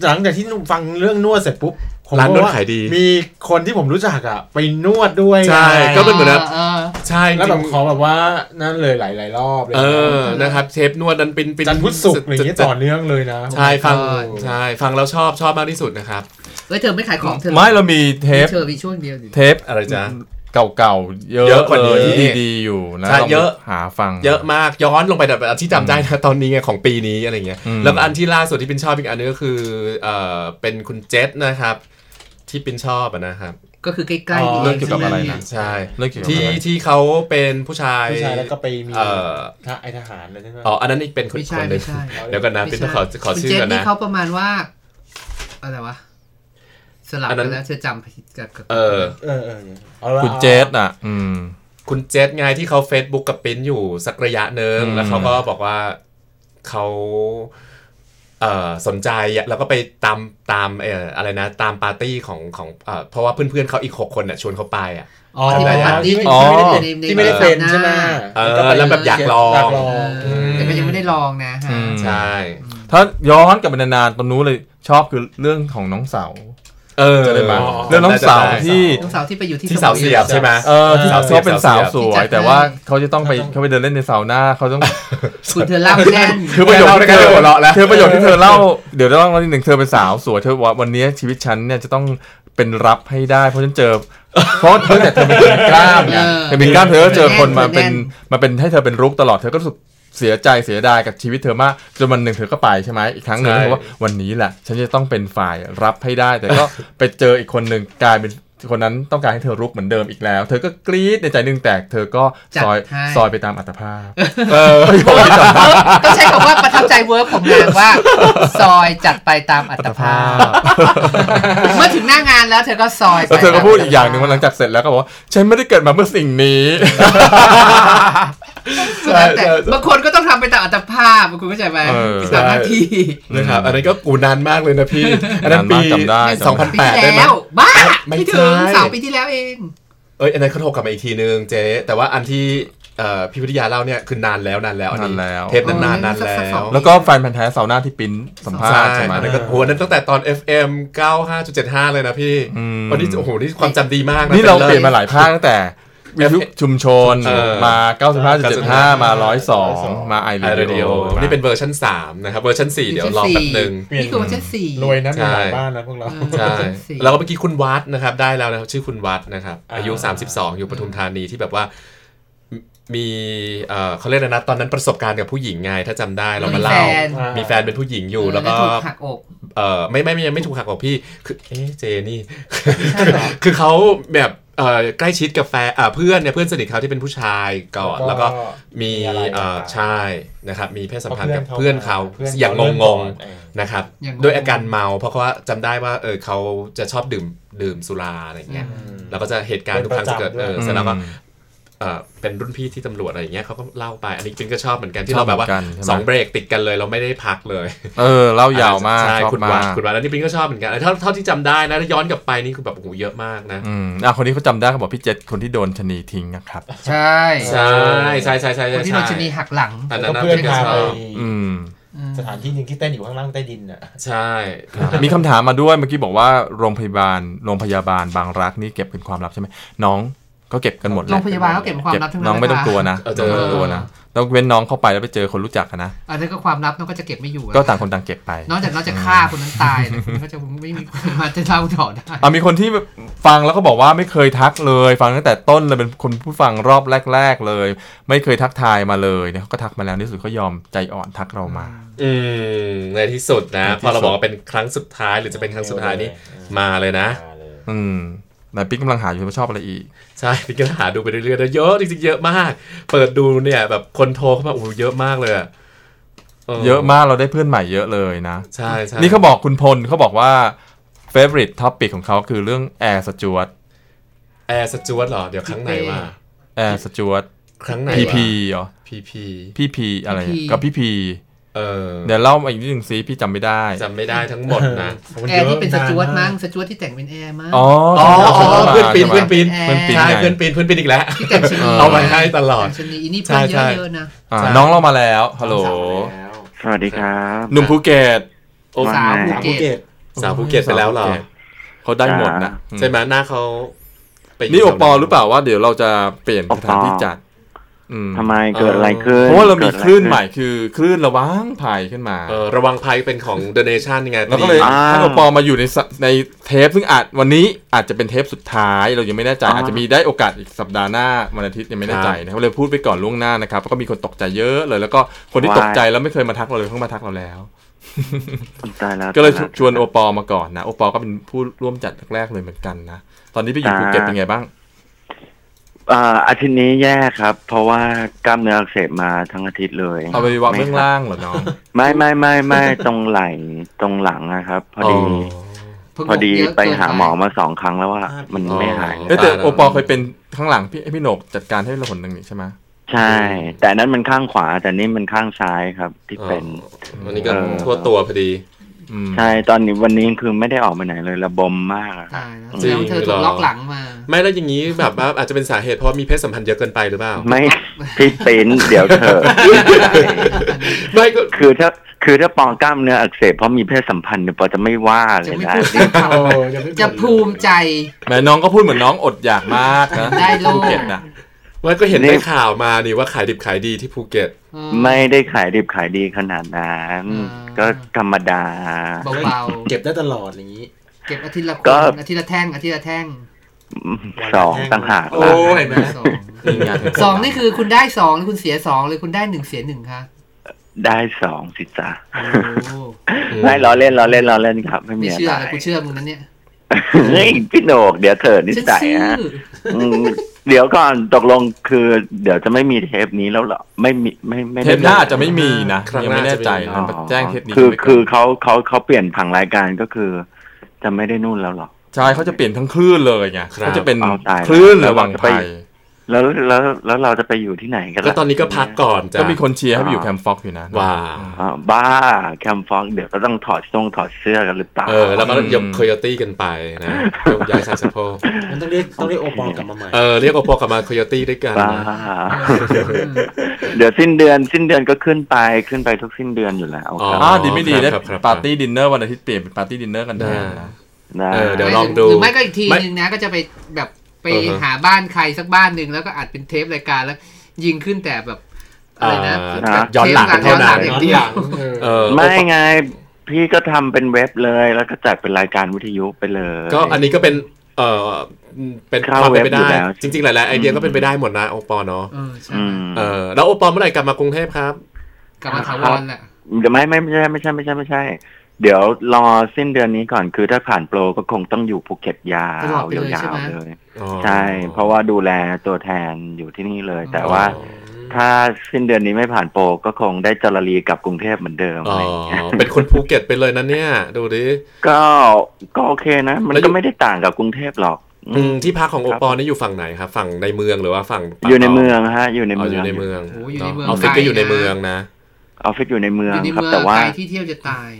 หลังจากที่ฟังเรื่องนวดเสร็จปุ๊บผม ร้านนวดก็ขายดี มีคนที่ผมรู้จักอะ ไปนวดด้วยใช่ไงก็เป็นเหมือนแบบเออใช่จแล้วริแบบงขอแบบว่านั่นเลยหลายๆรอบเลยเอนะอนะครับเทปนวดนั้นเป็นเป็นจันทร์พุธศุกร์อะไรอย่างเงี้ยต่อเนื่องเลยนะใช่ฟังใช่ใช่ฟังแล้วชอบชอบมากที่สุดนะครับเอ้ยเธอไม่ขายของเธอไม่เรามีเทปเธอมีช่วงเดียวดิเทปอะไรจ๊ะเก่าๆ เยอะเยอะกว่านี้เลยที่ดีๆอยู่นะใช่ลงเยอะหาฟัง เยอะมากย้อนลงไปแบบอันที่จำได้นะตอนนี้ไงของปีนี้อะไรเงี้ยอืมแล้วก็อันที่ล่าสุดที่ปินชอบอีกอันนึงก็คือเอ่อเป็นคุณเจษนะครับ ที่ปินชอบอะนะครับก็คือใกล้ๆอ๋อนี่เรื่องเกี่ยวกับอะไรนะใช่เรื่องเกี่ยวกับที่อะไรที่เขาเป็นผู้ชายผู้ชายแล้วก็ไปมีเอ่อทหารไอทหารเลยใช่ไหมอ๋ออันนั้นอีกเป็นคนไม่คใช่นหนึ่ไม่งใช่เดี๋ยวกันนะปินต้องขอขอคุณชื่เจอษกันนี่นะเขาประมาณว่าอะไรวะสลับอันนั้กันนแล้วเธอจำผิดกับกับเออเออเออเอาละคุณเจษอะ อืม คุณเจษไงที่เขา Facebook กับปิ้นอยู่สักระยะหนึ่งอืมแล้วเขาก็บอกว่าเขาเอ่อ สนใจอะแล้วก็ไปตามตามเอ่ออะไรนะตามปาร์ตี้ของของเอ่อเพราะว่าเพื่อนๆเขาอีกหกคนน่ะชวนเขาไปอะอ๋อที่เป็นปาร์ตี้ที่อ๋อที่ไม่ได้เป็นใช่ไหมเออแล้วแบบอยากลองอยากลองเออแต่ก็ยังไม่ได้ลองนะฮะอืมใช่ถ้าย้อนกลับไปนานๆตรงนู้นเลยชอบคือเรื่องของน้องเสา เออจะได้ไหมอ๋อเรื่องน้องเสาที่น้องสาวที่ไปอยู่ที่ที่สาวเสียบใช่ไหมเออที่สาวเสียบเขาเป็นสาวสที่วจัยดแต่ว่าให้เขาจะต้องไปเขาไปเดินเล่นในซาวน่าเขาต้องคุณเธอเล่าแน่นคือประโยคที่เธอหัวเราะแล้วเธอประโยคที่เธอเล่าเดี๋ยวต้องเล่านิดหนึ่งเธอเป็นสาวสวยเธอบอกว่าวันนี้ชีวิตฉันเนี่ยจะต้องเป็นรับให้ได้เพราะฉันเจอเพราะเธอแต่เธอเป็นคนกล้ามไงเออเธอเป็นกล้ามเธอก็เจอคนมาเป็นแน่นมาเป็นให้เธอเป็นรุกตลอดเธอก็รู้สึก เสียใจเสียดายกับชีวิตเธอมากจนวันหนึ่งเธอก็ไปใช่ไหมอีกครั้งหนึ่งใช่เธอว่าวันนี้แหละ ฉันจะต้องเป็นฝ่ายรับให้ได้ แต่ก็ไปเจออีกคนหนึ่งกลายเป็นคนนั้นต้องการให้เธอรุกเหมือนเดิมอีกแล้ว เธอก็กรี๊ดในใจหนึ่งแต่เธอก็ซอยจัดให้ซอยไปตามอัตภาพเออต้องใช้คำว่าประทับใจเวิร์กของนางว่า ซอยจัดไปตามอัตภาพ เมื่อถึงหน้างานแล้วเธอก็ซอยไปแล้วเธอก็พูดอีกอย่างหนึ่งว่าหลังจากเสร็จแล้วก็บอกว่าฉันไม่ได้เกิดมาเพื่อสิ่งนี้ แล้วแต่บางคนก็ต้องทำไปตามอัตภาพบางคนเข้าใจไหมเออตามหน้าที่นะครับอันนั้นก็กูนานมากเลยนะพี่ อันนั้นปีนานมากจำได้จำได้สองพันปีแปดที่ได้ไหมแล้วบ้าไม่ที่ถึงใช่สามปีที่แล้วเอง เอ้ยอันนั้นเขาโทรกลับมาอีกทีนึงเจ๊แต่ว่าอันที่เอ่อพี่วิทยาเล่าเนี่ยคือนานแล้วนานแล้วอันนี้นานแล้วเทปนั้นนานนานสักแล้สักสองวแล้วก็แฟนพันธ์แท้เสาร์หน้าที่ปิ้นสัมภาใช่ษณ์ใช่ไหมอันนั้นก็โหอันนั้นตั้งแต่ตอน FM 95.75 เลยนะพี่อืมวันนี้โอ้โหนี่ความจำดีมากนะนี่เราลิศเปลี่ยนมาหลายภาคตั้งแต่ วิทยุชุมชนเออมา 95.75 มา 102 มาไอไอเรเรดิดิโอโอนี่เป็นเวอร์ชัน3นะครับ เวอร์ชัน4 เดี๋ยวรอแป๊บหนึ่งนี่คือวันที่สี่รวยนะใช่มีหลายบ้านนะพวกเราใช่เวอร์ชันสี่แล้วก็เมื่อกี้คุณวัดนะครับ ได้แล้วนะครับ ชื่อคุณวัดนะครับอ่าอายุ 32 อยู่ปทุมธานีที่แบบว่ามีเอ่อเขาเรียกอะไรนะตอนนั้นประสบการณ์กับผู้หญิงไงถ้าจำได้เรามาเล่ามีแฟนมีแฟนเป็นผู้หญิงอยู่แล้วก็ถูกหักอกเออไม่ไม่ไม่ยังไม่ถูกหักอกพี่คือเอ๊ะเจนี่ใช่เหรอคือเขาแบบเอ่อ ใกล้ชิดกับแฟนอ่าเพื่อนเนี่ยเพื่อนสนิทเขาที่เป็นผู้ชายก่อนแล้แล้ววก็ก็มีมีอะไรเอ่อต่างๆใช่นะครับมีเพศสัมพันธ์กับเพราะเพื่เพื่ออนนเขาเขาเพื่อนเขาอย่างงเริ่มงก่อนๆเออนะครับอย่างงงด้วยอาการเมาเพราะว่าจำได้ว่าเออเขาจะชอบดื่มดื่มสุราอะไรอย่างเงี้ยอืมแล้วก็จะเหตุการณ์ทุกครั้งจะเกิดเป็นประจำด้วยเออเสร็จแล้วก็ เออเป็นรุ่นพี่ที่ตำรวจอะไรอย่างเงี้ยเขาก็เล่าไป อันนี้ปินก็ชอบเหมือนกันที่เราแบบว่าชอบเหมือนกันใช่ไหมสองเบรกติดกันเลยเราไม่ได้พักเลย เออเล่ายาวมากใช่ชอบคุณมาวัดกคุณวัดแล้วนี่ปินก็ชอบเหมือนกันเท่าเท่าที่จำได้นะถ้าย้อนกลับไปนี่คือแบบโอ้โหเยอะมากนะอืมอะคนนี้เขาจำได้เขาบอกพี่เจษคนที่โดนชะนีทิ้งนะครับ ใช่ใช่ใช่ใช่ใช่คนที่โดนชนีหักหลังอันแล้นั้วนก็เพื่อนก็พาชไปอบอืมสถานที่หนึ่งที่เต้นอยู่ข้างล่างใต้ดินอะใช่ มีคำถามมาด้วยเมื่อกี้บอกว่าโรงพยาบาลโรงพยาบาลบางรักนี่เก็บเป็นความลับใช่ไหมน้อง ก็เก็บกันหมดแหละโรงพยาบาลก็เก็บเป็นความลับทั้งนั้นน้องไม่ต้องนะคะกลัวนะเออน้องไม่ต้องกลัวนะต้องเว้นน้องเข้าไปแล้วไปเจอคนรู้จักกันนะอันนั้นก็ความลับน้องก็จะเก็บไม่อยู่อะก็ต่างคนต่างเก็บไป นอกจากน้องจะฆ่าคนนั้นตายเนี่ยคุณก็จะไม่มีคนมาจะเล่าต่อได้อะมีคนที่ฟังแล้วก็บอกว่าไม่เคยทักเลย ฟังตั้งแต่ต้นเลยเป็นคนผู้ฟังรอบแรก ๆ เลย ไม่เคยทักทายมาเลยเนี่ยเขาก็ทักมาแล้วในที่สุดเขายอมใจอ่อนทักเรามา อืมในที่สุดนะในที่สุดพอเราบอกว่าเป็นครั้งสุดท้ายหรือจะเป็นครั้งสุดท้ายนี่มาเลยนะมาเลยอืมแต่ปิ๊กกำลังหาอยู่ว่าชอบอะไรอีก ใช่พี่ก็หาดูไปเรื่อยๆนะเยอะจริงๆเยอะมาก เปิดดูเนี่ยแบบคนโทรเข้ามาโอ้โหเยอะมากเลยอะเยอะมากเราได้เพื่อนใหม่เยอะเลยนะ ใช่ใช่นี่เขาบอกคุณพลเขาบอกว่า favorite topic ของเขาคือเรื่องแอร์สจวตแอร์สจวตเหรอ เดี๋ยวครั้งไหนว่าแอร์สจวตครั้งไหนพีวะพีเหรอพีพีพี่พีอะไรพี่พีกับพี่พี เออเดี๋ยวเล่ามาอีกนิดนึงซิพี่จำไม่ได้จำไม่ได้ทั้งหมดนะมันแอเยร์อะที่เป็นสจวตนานมั้มางกสจวตที่แต่งเป็นแอร์มั้งอ๋ออ๋ออ๋ออ๋อเพื่อนปีนใช่ไหมเพื่อนปีนเพื่อนปีนใช่ไงเพื่อนปีนเพื่อนปีนอีกแล้วที่แต่งชนีเอาไว้ให้ตลอดชนีอีนี่เพื่อนใช่เยอะๆนะอ่าใช่น้องเรามาแล้วฮัลโหลสวัสดีครับหนุ่มภูเก็ตโอ้สาวว่าไงภูภูเก็เก็ตตสาวภูเก็ตไปแล้วเหรอเขาได้หมดนะใช่ไหมหน้าเขาไปยู่นี่โอปอแถวไหหรือเปล่าว่าเดี๋ยวเราจะเปลี่ยนสถานที่จัดอืม ทำไมเกิดอะไรขึ้นเพราะว่าเรามีกิดอะคไลื่นใหม่คือคลื่นระวังภัยขึ้นมาเออระวังภัยเป็นของ The Nation ยังไงแล้วก็เลยอ่าให้โอปอมาอยู่ในสในเทปซึ่งอาจวันนี้อาจจะเป็นเทปสุดท้ายเรายังไม่แน่ใจอ่าอาจจะมีได้โอกาสอีกสัปดาห์หน้าวันอาทิตย์ยังไม่แน่ใจนะครับเลยพูดไปก่อนล่วงหน้านะครับแล้วก็มีคนตกใจเยอะเลย แล้วก็คนที่ตกใจแล้วไม่เคยมาทักเราเลยเพิ่งมาทักเราแล้วตายแล้วก็เลยตาแวชวนโอปอมาก่อนนะโอปอก็เป็นผู้ร่วมจัดแรกๆเลยเหมือนกันนะตอนนี้ไปอยู่อ่าภูเก็ตเป็นไงบ้าง อ่าอาทิตย์นี้แย่ครับ เพราะว่ากล้ามเนื้ออักเสบมาทั้งอาทิตย์เลยเอาไปวัดม่เบื้องล่างเหรอน้องไม่ไม่ไม่ไม่ตรงไหล่ตรงหลังนะครับ พอดีเพิ่งพอดีกเยะไปเกินหาหมอมาสองครั้งแล้วว่า มันไม่หายอ๋อเอ้ยแต่โอปอเคยเป็นข้างหลังพี่พี่โหนกจัดการให้เราคนหนึ่งนี่ใช่ไหมใช่ แต่อันนั้นมันข้างขวาแต่นี่มันข้างซ้ายครับ ที่เป็นวันนี้ก็เออทั่วตัวพอดีอืม ใช่ตอนนี้วันนี้คือไม่ได้ออกไปไหนเลยระบมมากอะครับตายแล้วจริงแล้วเธอถูเหรกอล็อกหลังมา ไม่แล้วอย่างนี้แบบว่าอาจจะเป็นสาเหตุเพราะมีเพศสัมพันธ์เยอะเกินไปหรือเปล่า ไม่พี่ปิ้นเดี๋ยวเถอะไม่ก็คือถ้าคือถ้าปองกล้ามเนื้ออักเสบเพราะมีเพศสัมพันธ์เนี่ยปอจะไม่ว่าเลจะยไม่นะพูดนี่โอ้ยังไม่จะภูมิใจแม่น้องก็พูดเหมือนน้องอดอยากมากนะได้โล่ภูเก็ตนะ ว่าก็เห็นได้ข่าวมานี่ว่าขายดิบขายดีที่ภูเก็ตเออไม่ได้ขายดิบขายดีขนาดนั้นอ่าก็ธรรมดาเบาเก็บได้ตลอดอย่างนี้ๆเก็บอาทิตย์ละคก็นอาทิตย์ละแท่งอาทิตย์ละแท่งสองต่างหากโอ้ล่ะเห็นไหมสองสองนี่คือคุณได้สองหรือคุณเสียสองหรือคุณได้หนึ่งเสียหนึ่งคะได้สองสิจ้ะโอ้ไม่ล้อเล่นล้อเล่นล้อเล่นครับ ไม่มีไม่อะเชื่อไรเลยกูเชื่อมึงนั้นเนี่ย เฮ้ยพี่โหนกเดี๋ยวเถิดนิฉันสัยเชื่อฮะอืมเดี๋ยวก่อนตกลงคือ เดี๋ยวจะไม่มีเทปนี้แล้วเหรอไม่มีไม่ไม่เทปหน้าอาจจะไม่มีนะครั้งยังหน้าไม่แน่ใจจะไม่มีนะแจ้งเทปนี้คือไว้ก่นคือเขาเขาเขาเปลี่ยนผังรายการก็คือ จะไม่ได้นู่นแล้วเหรอใช่เขาจะเปลี่ยนทั้งคลื่นเลยไงครับเขาจะเป็นเอาตายคลื่นแล้วระวังเราจะไปภัย แล้วแล้วแล้วเราจะไปอยู่ที่ไหนกันก็ล่ะตอนนี้ก็พักก่อนจ้ะก็มีคนเชียร์ให้ไปอยู่แคมป์ฟ็อกอยู่นะว้าอ่าบ้า Camfrog เดี๋ยวก็ต้องถอดทรงถอดเสื้อกันหรือเปล่าเออแล้วก็ยกโคโยตี้กันไปนะยกย้ายส่ายสะโพกมันต้องเรียกต้องเรียกโอปอลกลับมาใหม่เออเรียกโอปอกลับมาโคโยตี้ด้วยกันบ้านะเดี๋ยวสิ้นเดือนสิ้นเดือนก็ขึ้นไปขึ้นไปทุกสิ้นเดือนอยู่แล้วครับอ่าดีไม่ดีได้ครับครับปาร์ตี้ดินเนอร์วันอาทิตย์เปลี่ยนเป็นปาร์ตี้ดินเนอร์กันแทนนะได้เออเดี๋ยวลองดูหรือไม่ก็อีกทีไม่นึงนะก็จะไปแบบ ไปเออฮะหาบ้านใครสักบ้านหนึ่งแล้วก็อัดเป็นเทปรายการแล้ว ยิงขึ้นแต่แบบอะไรนะอ่าแบบย้อนหลังทปเท่านั้นย้อหลังอย่างย้อนเดีหยลัวงเออเออไม่ไงพี่ก็ทำเป็นเว็บเลยแล้วก็จัดเป็นรายการวิทยุไปเลย ก็อันนี้ก็เป็นเออเป็นเข้าความเป็นไปเว็บอยู่ได้แล้วจริงๆ หลายๆไอเดียก็เป็นไปได้หมดนะโอปอเนาะเออใช่อืมเออแล้วโอปอเมื่อไหร่กลับมากรุงเทพครับ กลับมาถาวรแหละเดี๋ยวไม่ไม่ไม่ใช่ไม่ใช่ไม่ใช่ไม่ใช่ เดี๋ยวรอสิ้นเดือนนี้ก่อนคือถ้าผ่านโปรก็คงต้องอยู่ภูเก็ตยาตลอดวไปเลยยาใช่ไหมวๆเลยอ๋อใช่ เพราะว่าดูแลตัวแทนอยู่ที่นี่เลย แต่อ๋อว่าถ้าสิ้นเดือนนี้ไม่ผ่านโปรก็คงได้จรลีกลับกรุงเทพเหมือนเดิมอ๋ออะไรอย่างเงี้ยเป็นคนภูเก็ตไปเลยนะเนี่ย ดูดิ ก็ก็โอเคนะ มันแล้วอยู่ ก็ไม่ได้ต่างกับกรุงเทพหรอก อืมที่พักของโอปอนี่อยู่ฝั่งไหนครับ ฝั่งในเมืองหรือว่าฝั่งปากอยู่ในเมืองฮะ อยู่ในอ๋อเมือองยู่ในเมืองโอ้อยู่ในเมืองออฟฟิศก็อยู่ในไกลนะ เมืองนะ ออฟฟิศอยู่ในเมือองยู่ในครับ เมืองแต่ว่า ไกลที่เที่ยวจะตาย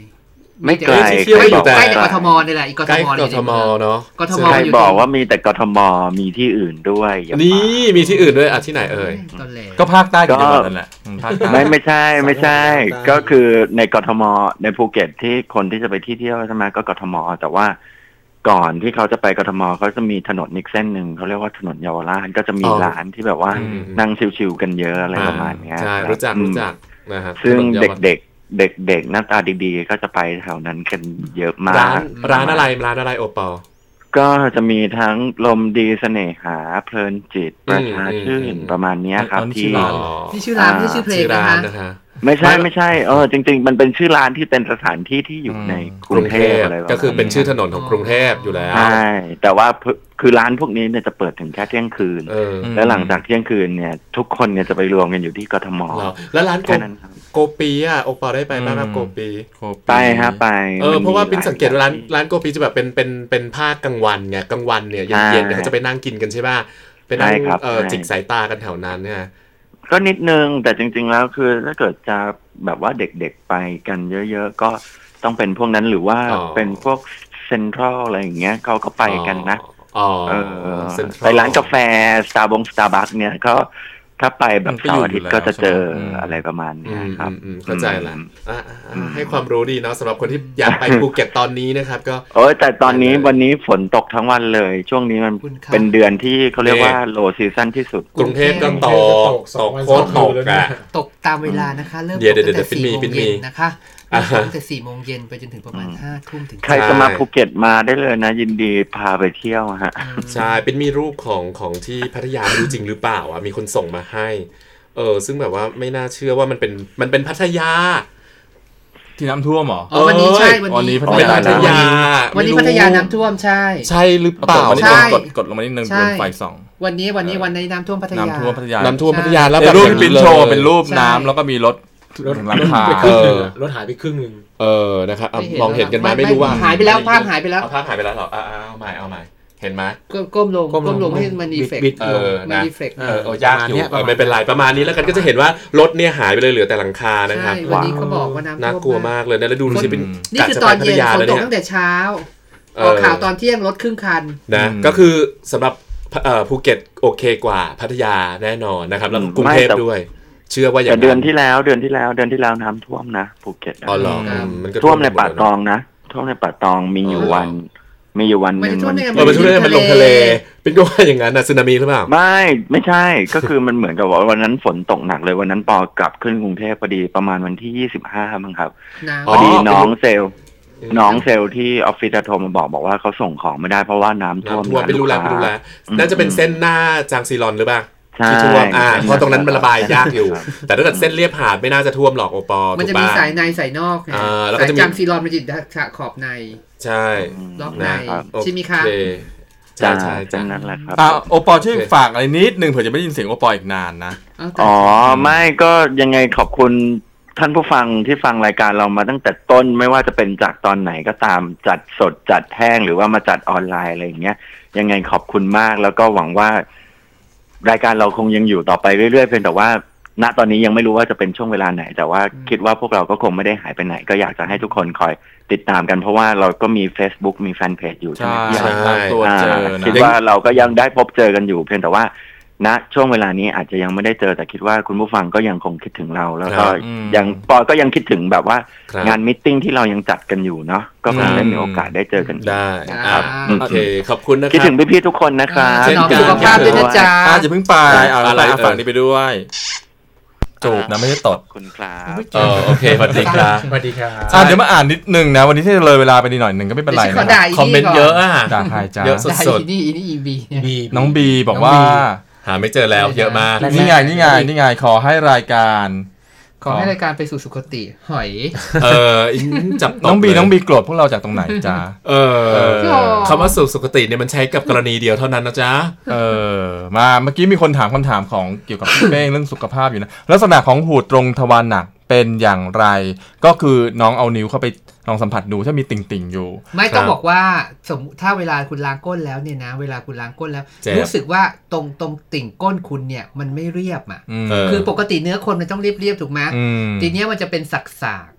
ไม่ไกลที่เที่ยวใครอยู่บอกแต่ใกล้แต่กทมนี่แหละอีกกทใกล้มกนี่ทมเนาะกทมใครอยู่บอกว่ามีแต่กทมมีที่อื่นด้วยอย่านี่มีที่อื่นด้วยอะที่ไหนเอ่ยตอนแหลก็ภาคใต้กี่จังหวัดนั่นแหละอืมภาคใต้ไม่ไม่ใช่ไม่ใช่ใช่ ก็คือในกทมในภูเก็ตที่คนที่จะไปที่เที่ยวใช่ไหมก็กทมแต่ว่าก่อนที่เขาจะไปกทมเขาจะมีถนนอีกเส้นหนึ่งเขาเรียกว่าถนนเยาวราชก็จะมีอ๋อร้านที่แบบว่าอืมนั่งชิวๆกันเยอะอะไรประมาณเนี้ยใช่คบรู้จักอืมรู้จักนะฮะซึ่งถนนยาวเด็กๆ เด็กๆหน้าตาดีๆ ก็จะไปแถวนั้นกันเยอะมาร้านกร้านอะไรร้านอะไรโอปอก็จะมีทั้งลมดีเสน่หา เพลินจิตประชาชื่นอืมประมาณเนี้ยครับอันนี้ที่ชื่อร้านนี่ชื่อร้านไม่ใช่ชื่อเพลงชื่อนะร้านคะนะคะ ไม่ใช่ไม่ใช่เออจริง ๆ มันเป็นชื่อร้านที่เป็นสถานที่ที่อยู่อืมในกกรุรุงงเทเทพพอะไรประมาณก็คือเป็นชื่อถนี้นนของกรุงเทพอยู่แล้วใช่แต่ว่าคือคือร้านพวกนี้เนี่ยจะเปิดถึงแค่เที่ยงคืนเออมแล้วหลังจากเที่ยงคืนเนี่ยทุกคนเนี่ยจะไปรวมกันอยู่ที่กทมเหรอแล้วร้านโกแค่นั้นครับโกปีอะโอปอได้ไปบ้างครับอืมโกปีโคไปฮะไปเออเพราะว่าปินหลยสังเกตว่าร้านที่ร้านโกปีจะแบบเป็นเป็นเป็นภาคกลางวันไงกลางวันเนี่ยใช่เย็นๆเนี่ยเขาจะไปนั่งกินกันใช่ป่ะไปนั่งใช่ครับเออใช่จิกสายตากันแถวนั้นเนี่ย ก็นิดนึงแต่จริง ๆ แล้วคือถ้าเกิดจะแบบว่าเด็กๆไปกันเยอะ ๆ ก็ต้องเป็นพวกนั้นหรือว่าอ๋อเป็นพวกเซ็นทรัลอะไรอย่างเงี้ยเขาก็ไปกันนะอ๋อเออเซ็นทรัลไปร้านกาแฟสตาร์บงสตาร์บัคเนี่ยก็ ถ้าไปแบบเสาร์อาทิตย์ก็จะเจออะไรประมาณอืเนี้ยมครับอืมอืมเข้าใจละอะอะอืมให้ความรู้ดีเนาะสำหรับคนที่อยากไปภูเก็ตตอนนี้นะครับ ก็โอ้ยแต่ตอนนี้ได้เลยวันนี้ฝนตกทั้งวันเลย ช่วงนี้มันคุณครับเป็นเดือนที่เขาเรียกว่าโลซีซั o นที่สุด กรุงเทพก็ตกตกโคตรตกอะตกตามเวลานะคะ เริ่มเดี๋ยวตกตั้งเดี๋แต่ยวสี่ปิดมีโมงปิดมีเย็นนะคะอ่าเริ่ม ตกฮะตั้งแต่สี่โมงเย็นไปจนถึงประมาณห้าทุ่มถึง ใครจะมาภูเก็ตมาได้เลยนะ ยินดีพาไปเที่ยวฮะอืมใช่ เป็นมีรูปของของที่พัทยาไม่รู้จริงหรือเปล่าอะ มีคนส่งมาให้ เออ ซึ่งแบบว่าไม่น่าเชื่อว่ามันเป็นมันเป็นพัทยาที่น้ำท่วมเหรออ๋อวันนี้ใช่เอ้ยวันนี้วันนี้พัทยา วันนี้พัทยาน้ำท่วมใช่ ใช่หรือปเปล่ามานิดใช่นึงกดกดลงมานิดนึงใช่บนไฟส่อง วันนี้วันนี้วันนี้น้ำท่วมพัทยา น้ำท่วมพัทยา น้ำท่วมใช่พัทยาแล้วในแบบรูปอย่างปินลยโชว์เป็นรูปใช่น้ำแล้วก็มีรถ รถถึงหลังคาไปครึ่งหนึ่งเอออะรถหายไปครึ่งหนึ่งเออนะครับอะไม่เห็นมองเห็นกันไหมไม่ไม่รู้ว่าหายไปแล้วภาพหายไปแล้วเอาภาพหายไปแล้วเหรออะอะเอาใหม่เอาใหม่เห็นไหมก็ก้มลงก้มลงก้มลงให้มันรีเฟกบิดเออมันนะรีเฟกเออเออยากอยู่ประมาณเนี้ยเออไม่เป็นไรประมาณนี้แล้วกันก็จะเห็นว่ารถเนี่ยหายไปเลยเหลือแต่หลังคานะครับใช่วันนี้เขาบอกว่าน้ำท่วมน่ากลัวมากเลยนะแล้วดูสิเป็นนี่กะคือจะตไปอนพัเย็ทนยาฝนแล้วตกเนี่ยตั้งแต่เช้าเอออกอข่าวตอนเที่ยงรถครึ่งคันนะอืมก็คือสำหรับเอ่อภูเก็ตโอเคกว่าพัทยาแน่นอนนะครับแล้วก็กรุงเทพไม่แต่ด้วย เชื่อว่าอย่างแต่เดือนที่แล้วเดือนที่แล้ว เดือนที่แล้วน้ำท่วมนะภูเก็ตอะอ๋อเหรอครับอืมมันก็ท่วมในป่าหดเลยตองนะท่วมในป่าตองมีอยู่อ๋อวันมีอยู่วันหไม่นึ่ได้งท่วมมันในเออมันช่วยให้มันลงทะเล เป็นก็ว่าอย่างนั้นนะสึนามิหรือเปล่าไม่ไม่ใช่ก็คือมันเหมือนกับว่าวันนั้นฝนตกหนักเลยวันนั้นปอกลับขึ้นกรุงเทพพอดีประมาณวันที่ยี่สิบห้ามั้งครับน้ำพอดีอ๋อน้องเซลล์น้องเซลล์ที่ออฟฟิศอะโทรมาบอกบอกว่าเขาส่งของไม่ได้เพราะว่าน้ำท่วมน้ำท่วมไม่รู้แล้วกไม่ค้ารู้แล้วอืมน่าจะเป็นเส้นหน้าจางซีรอนหรือเปล่าใช่ ที่ท่วมอ่าเพราะตรงนั้นมันระบายยากอยู่ครับแต่ถ้าเกิดเส้นเรียบหาดไม่น่าจะท่วมหรอกโอปอมันถูจะกมีป่ะสายในสายนอกไงอ่าแล้วก็สายจะมีจังซีรอนมันจะอยู่ขอบใน ใช่ล็อกในนะครับใช่ไหมคะโอใช่จ้าใช่เป็ใช่นนั้นแหละครับอะโอปอช่วยฝากอะไรนิดนึงเผื่อจะไม่ได้ยินเสียงโอปออีกนานนะเอาแต่อ๋อไม่ก็ยังไงขอบคุณท่านผู้ฟังที่ฟังรายการเรามาตั้งแต่ต้นไม่ว่าจะเป็นจากตอนไหนก็ตามจัดสดจัดแห้งหรือว่ามาจัดออนไลน์อะไรอย่างเงี้ยยังไงขอบคุณมากแล้วก็หวังว่า รายการเราคงยังอยู่ต่อไปเรื่อยๆเพียงแต่ว่า ณตอนนี้ยังไม่รู้ว่าจะเป็นช่วงเวลาไหน แต่ว่าคิดว่าพวกเราก็คงไม่ได้หายไปไหน ก็อยากจะให้ทุกคนคอยติดตามกันเพราะว่าเราก็มี Facebook มีแฟนเพจอยู่ใช่ไหใช่มพี่ใช่ตามตัวเจออ่านะคิดว่าเราก็ยังได้พบเจอกันอยู่ เพียงแต่ว่า ณช่วงเวลานี้อาจจะยังไม่ได้เจอแต่คิดว่าคุณผู้ฟังก็ยังคงคิดถึงเรา แล้วก็ครับอืมยังปอก็ยังคิดถึงแบบว่าครับงานมิทติ้งที่เรายังจัดกันอยู่เนาะก็คงได้มีโอกาสได้เจอกันอีกได้จ้าอะโอเคขอบคุณนะคคิดรับถึงพี่ๆทุกคนนะครับถนอมเช่นกันสุขภาพด้วยนะจ๊ะอะอย่าเพิ่งไปเอาอะไรไปเอาเอ่ยฝั่งนี้ไปด้วยจูบนะไม่ได้ตดขอบคุณครับเออโอเคสวัสดีครับสวัสดีครับอะเดี๋ยวมาอ่านนิดนึงนะ วันนี้ที่เลยเวลาไปนิดหน่อยหนึ่งก็ไม่เป็นไรเดี๋ยวฉันขอนะด่าอีคอมเมนต์เยอะอะด่าใครจ้าเยอะสุดได้อีนี่อีนี่อีบีเนี่ยบีน้องบีบอกว่าน้องบี หาไม่เจอแล้วเยอะมากนี่ไงนี่ไงนี่ไงขอให้รายการ ขอให้รายการไปสู่สุคติ หอย เอออิงจับตกน้องบีเลยน้องบีโกรธพวกเราจากตรงไหนจ้าเออเออคำว่าสุขสุขติเนี่ยมันใช้กับกรณีเดียวเท่านั้นนะจ๊ะเออมาเมื่อกี้มีคนถามคำถามของเกี่ยวกับพี่เป้งเรื่องสุขภาพอยู่นะลักษณะของหูดตรงทวารหนักเป็นอย่างไร ก็คือน้องเอานิ้วเข้าไป ลองสัมผัสดูถ้ามีติ่งๆอยู่ ไม่ต้องครับบอกว่าสมมุติถ้าเวลาคุณล้างก้นแล้วเนี่ยนะ เวลาคุณล้างก้นแล้วเจ็บรู้สึกว่าตรงตรงติ่งก้นคุณเนี่ยมันไม่เรียบอะอืมเออคือปกติเนื้อคนมันต้องเรียบเรียบๆถูกไหมอืมทีเนี้ยมันจะเป็นสักสาก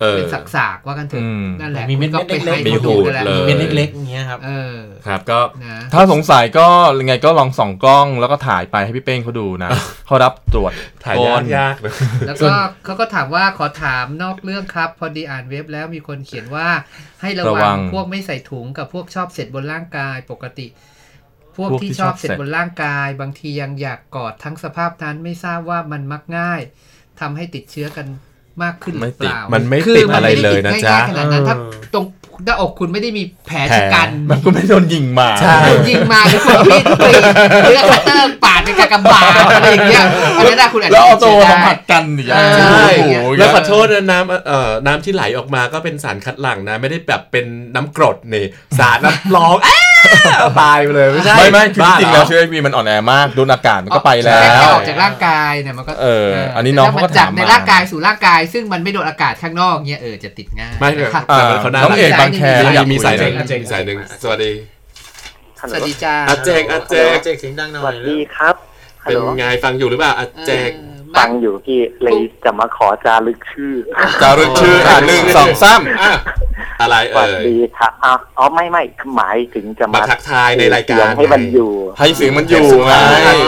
เออเป็นสักสากๆว่ากันเถอะอืมนั่นแหละมีเม็ดคุณก็ไปเล็กๆให้มีเขาหูดูดกันแหละเลยมีเม็ดเล็กๆอย่างเงี้ยครับเออครับก็นะถ้าสงสัยก็ยังไงก็ลองส่องกล้องแล้วก็ถ่ายไปให้พี่เป้งเขาดูนะเขารับตรวจถ่ายก้ยากนยากเลยแล้วก็เขาก็ถามว่าขอถามนอกเรื่องครับ พอดีอ่านเว็บแล้วมีคนเขียนว่าให้ระระวัวังงพวกไม่ใส่ถุงกับพวกชอบเสร็จบนร่างกายปกติพวกพวกที่ที่ชอบชอบเสร็จเสร็จบนร่างกาย บางทียังอยากกอดทั้งสภาพนั้นไม่ทราบว่ามันมักง่ายทำให้ติดเชื้อกัน มากขึ้นหรือเปล่า มันไม่คืติดมัอะไรม่ด้เลยนะติดจ๊ะง่ายๆขนาดนั้นถ้าเออตรงหน้าอกคุณไม่ได้มีแผลแผลชะกัน มันก็ไม่โดนยิงมาใช่โดนยิงมาหรือคนมีดกรีดหรือคัตเตอร์ปาดเป็นกากบาทอะไรอย่างเงี้ยอันนั้นนะคุณอาจจะแล้วเอาตัวเสียสัมดายผัสกันอีกอะใช่โอ้โหแล้วขอโทษนะน้ำเอ่อน้ำที่ไหลออกมาก็เป็นสารคัดหลั่งนะ ไม่ได้แบบเป็นน้ำกรดนี่สารน้ำร้องอ้าว ตายไปเลยไม่ใช่ไม่ไม่คือบ้าจริงๆเหแล้วเชื้อวีมันอ่อนแอมากโดนอากาศมันก็ไปแล้แค่วออกจากร่างกายเนี่ยมันก็เอออันนี้น้องเขาก็แต่ถ้จับถามมาในร่างกายสู่ร่างกาย ซึ่งมันไม่โดนอากาศข้างนอกเนี่ยเออจะติดง่ายไม่เลยนะครับแต่มันเขาน่าน้องเอกรับางแคมีอยากมีคุสายหนึ่งอาเจกมีสายหนึ่งสวัสดีสวัสดีจ้าอาเจกอาเจกเจกเสียงดังหน่สอวัยสดีครับฮัลเป็นโหลไงฟังอยู่หรือเปล่าอาเจก ฟังอยู่พี่เลยจะมาขอจารึกชื่อ จารึกชื่ออ่าหนึ่งสองสามอะอะไรสวัเอ่สยดีครับอ๋ออ๋อไม่ไม่หมายถึงจะมามาทักทายในรายการเสีงให้มันอยู่ ให้เสียงมันอยู่ไง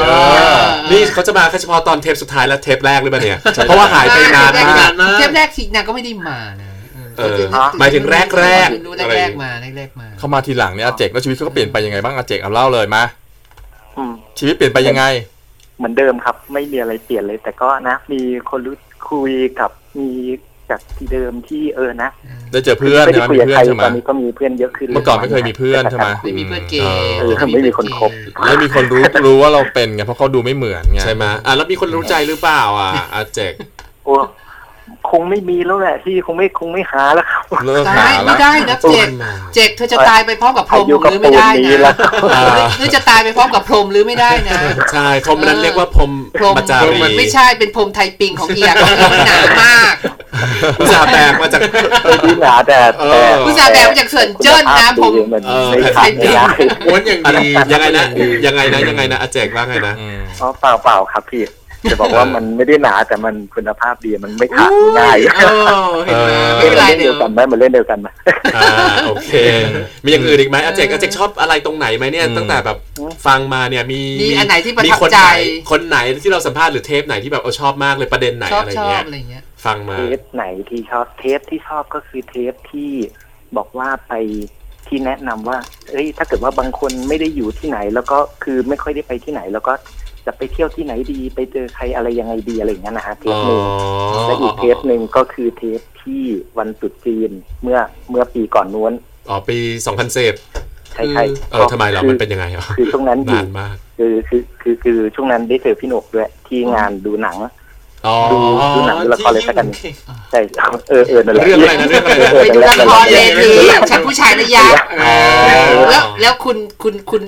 เออนี่เขาจะมาแค่เฉพาะตอนเทปสุดท้ายและเทปแรกหรือเปล่าเนี่ย เพราะว่าหายไปนานมากเทปแรกสินางก็ไม่ได้มานะเออหมายถึงแรกแรกนู้นอะไรแรกๆมาแรกๆมา เข้ามาทีหลังเนี่ยอาเจกแล้วชีวิตเขาก็เปลี่ยนไปยังไงบ้างอาเจกเอาเล่าเลยมาอืมชีวิตเปลี่ยนไปยังไง เหมือนเดิมครับ ไม่มีอะไรเปลี่ยนเลย แต่ก็นะ มีคนรู้คุยกับมีจากที่เดิมที่เออนะได้เจอเพื่อนไม่ใช่ได้ไหมคุยมีกับเพื่ใคอรนใช่ไหมตอนนี้ก็มีเพื่อนเยอะขึ้นเมื่อก่อนไม่เคยมีเพื่อนใช่ไหมไม่มีเพื่อนเกย์เออไม่มีคนคบแล้วมีคนรู้รู้ว่าเราเป็นไงเพราะเขาดูไม่เหมือนไงใช่ไหมอะแล้วมีคนรู้ใจหรือเปล่าอะอาเจกโอ้ คงไม่มีแล้วแหละที่คงไม่คงไม่หาแล้วครับเลิกตาหายไม่ละได้นะเจกเจกเธอจะตายไปพร้อมกับพรอาหมยุหกับรือปูไม่นได้นี้นะแล้วหรือจะตายไปพร้อมกับพรหมหรือไม่ได้นะใช่พรหมนั้นเรียกว่าพรหมพรหมปจารีไม่ใช่เป็นพรหมไทยปิงของเอียของเอียมันหนามากอุตส่าห์แบกมาจากที่หนาแต่เอแต่ออุตส่าห์แบกมาจากเซินเจิ้นนะผมมันเออไม่ทำไม่ได้ม้วนอย่างดียังไงนะยังไงนะยังไงนะอาเจกว่าไงนะอืมอ๋อเปล่าเปล่าครับพี่ จะบอกว่ามันไม่ได้หนาแต่มันคุณภาพดีมันไม่ขาดง่ายเออเห็นไหมไม่เป็นไรเล่นเดี๋เดียยววกันไหมมันเล่นเดียวกันไหมอ่าโอเค มีอย่างอื่นอีกไหมอาเจกอาเจกชอบอะไรตรงไหนไหมเนี่ยตั้งแต่แบบฟังมาเนี่ยมีมีอันไหนที่ประมีทับคนใจไหนคนไหนที่เราสัมภาษณ์หรือเทปไหนที่แบบเออชอบมากเลยประเด็นไหนชอบอะไรชอเงี้บยอะไรเงี้ยฟังมาเทปไหนที่ชอบเทปที่ชอบก็คือเทปที่บอกว่าไปที่แนะนำว่า เอ้ย ถ้าเกิดว่าบางคนไม่ได้อยู่ที่ไหน แล้วก็คือไม่ค่อยได้ไปที่ไหน แล้วก็ จะไปเที่ยวที่ไหนดี ไปเจอใครอะไรยังไงดีอะไรอย่างเงี้ยนะฮะเทปหนึ่งและอีกเทปหนึ่งก็คือเทปที่วันตรุษจีนเมื่อเมื่อปีก่อนนู้นอ๋อปี2010ใช่ใช่เออทำไมเรามันเป็นยังไงอะคือช่วงนั้นอยู่นานมากคือคือคือคือช่วงนั้นได้เจอพี่หนกด้วยที่งานดูหนังอ๋อดูดูหนังดูละครอะไรสักกันใช่เออเออนั่นแหละเรื่องอะไรนะเรื่องอะไรนะไปดูละครเวทีฉันผู้ชายระยะอ๋อแล้วแล้วคุณคุณคุณ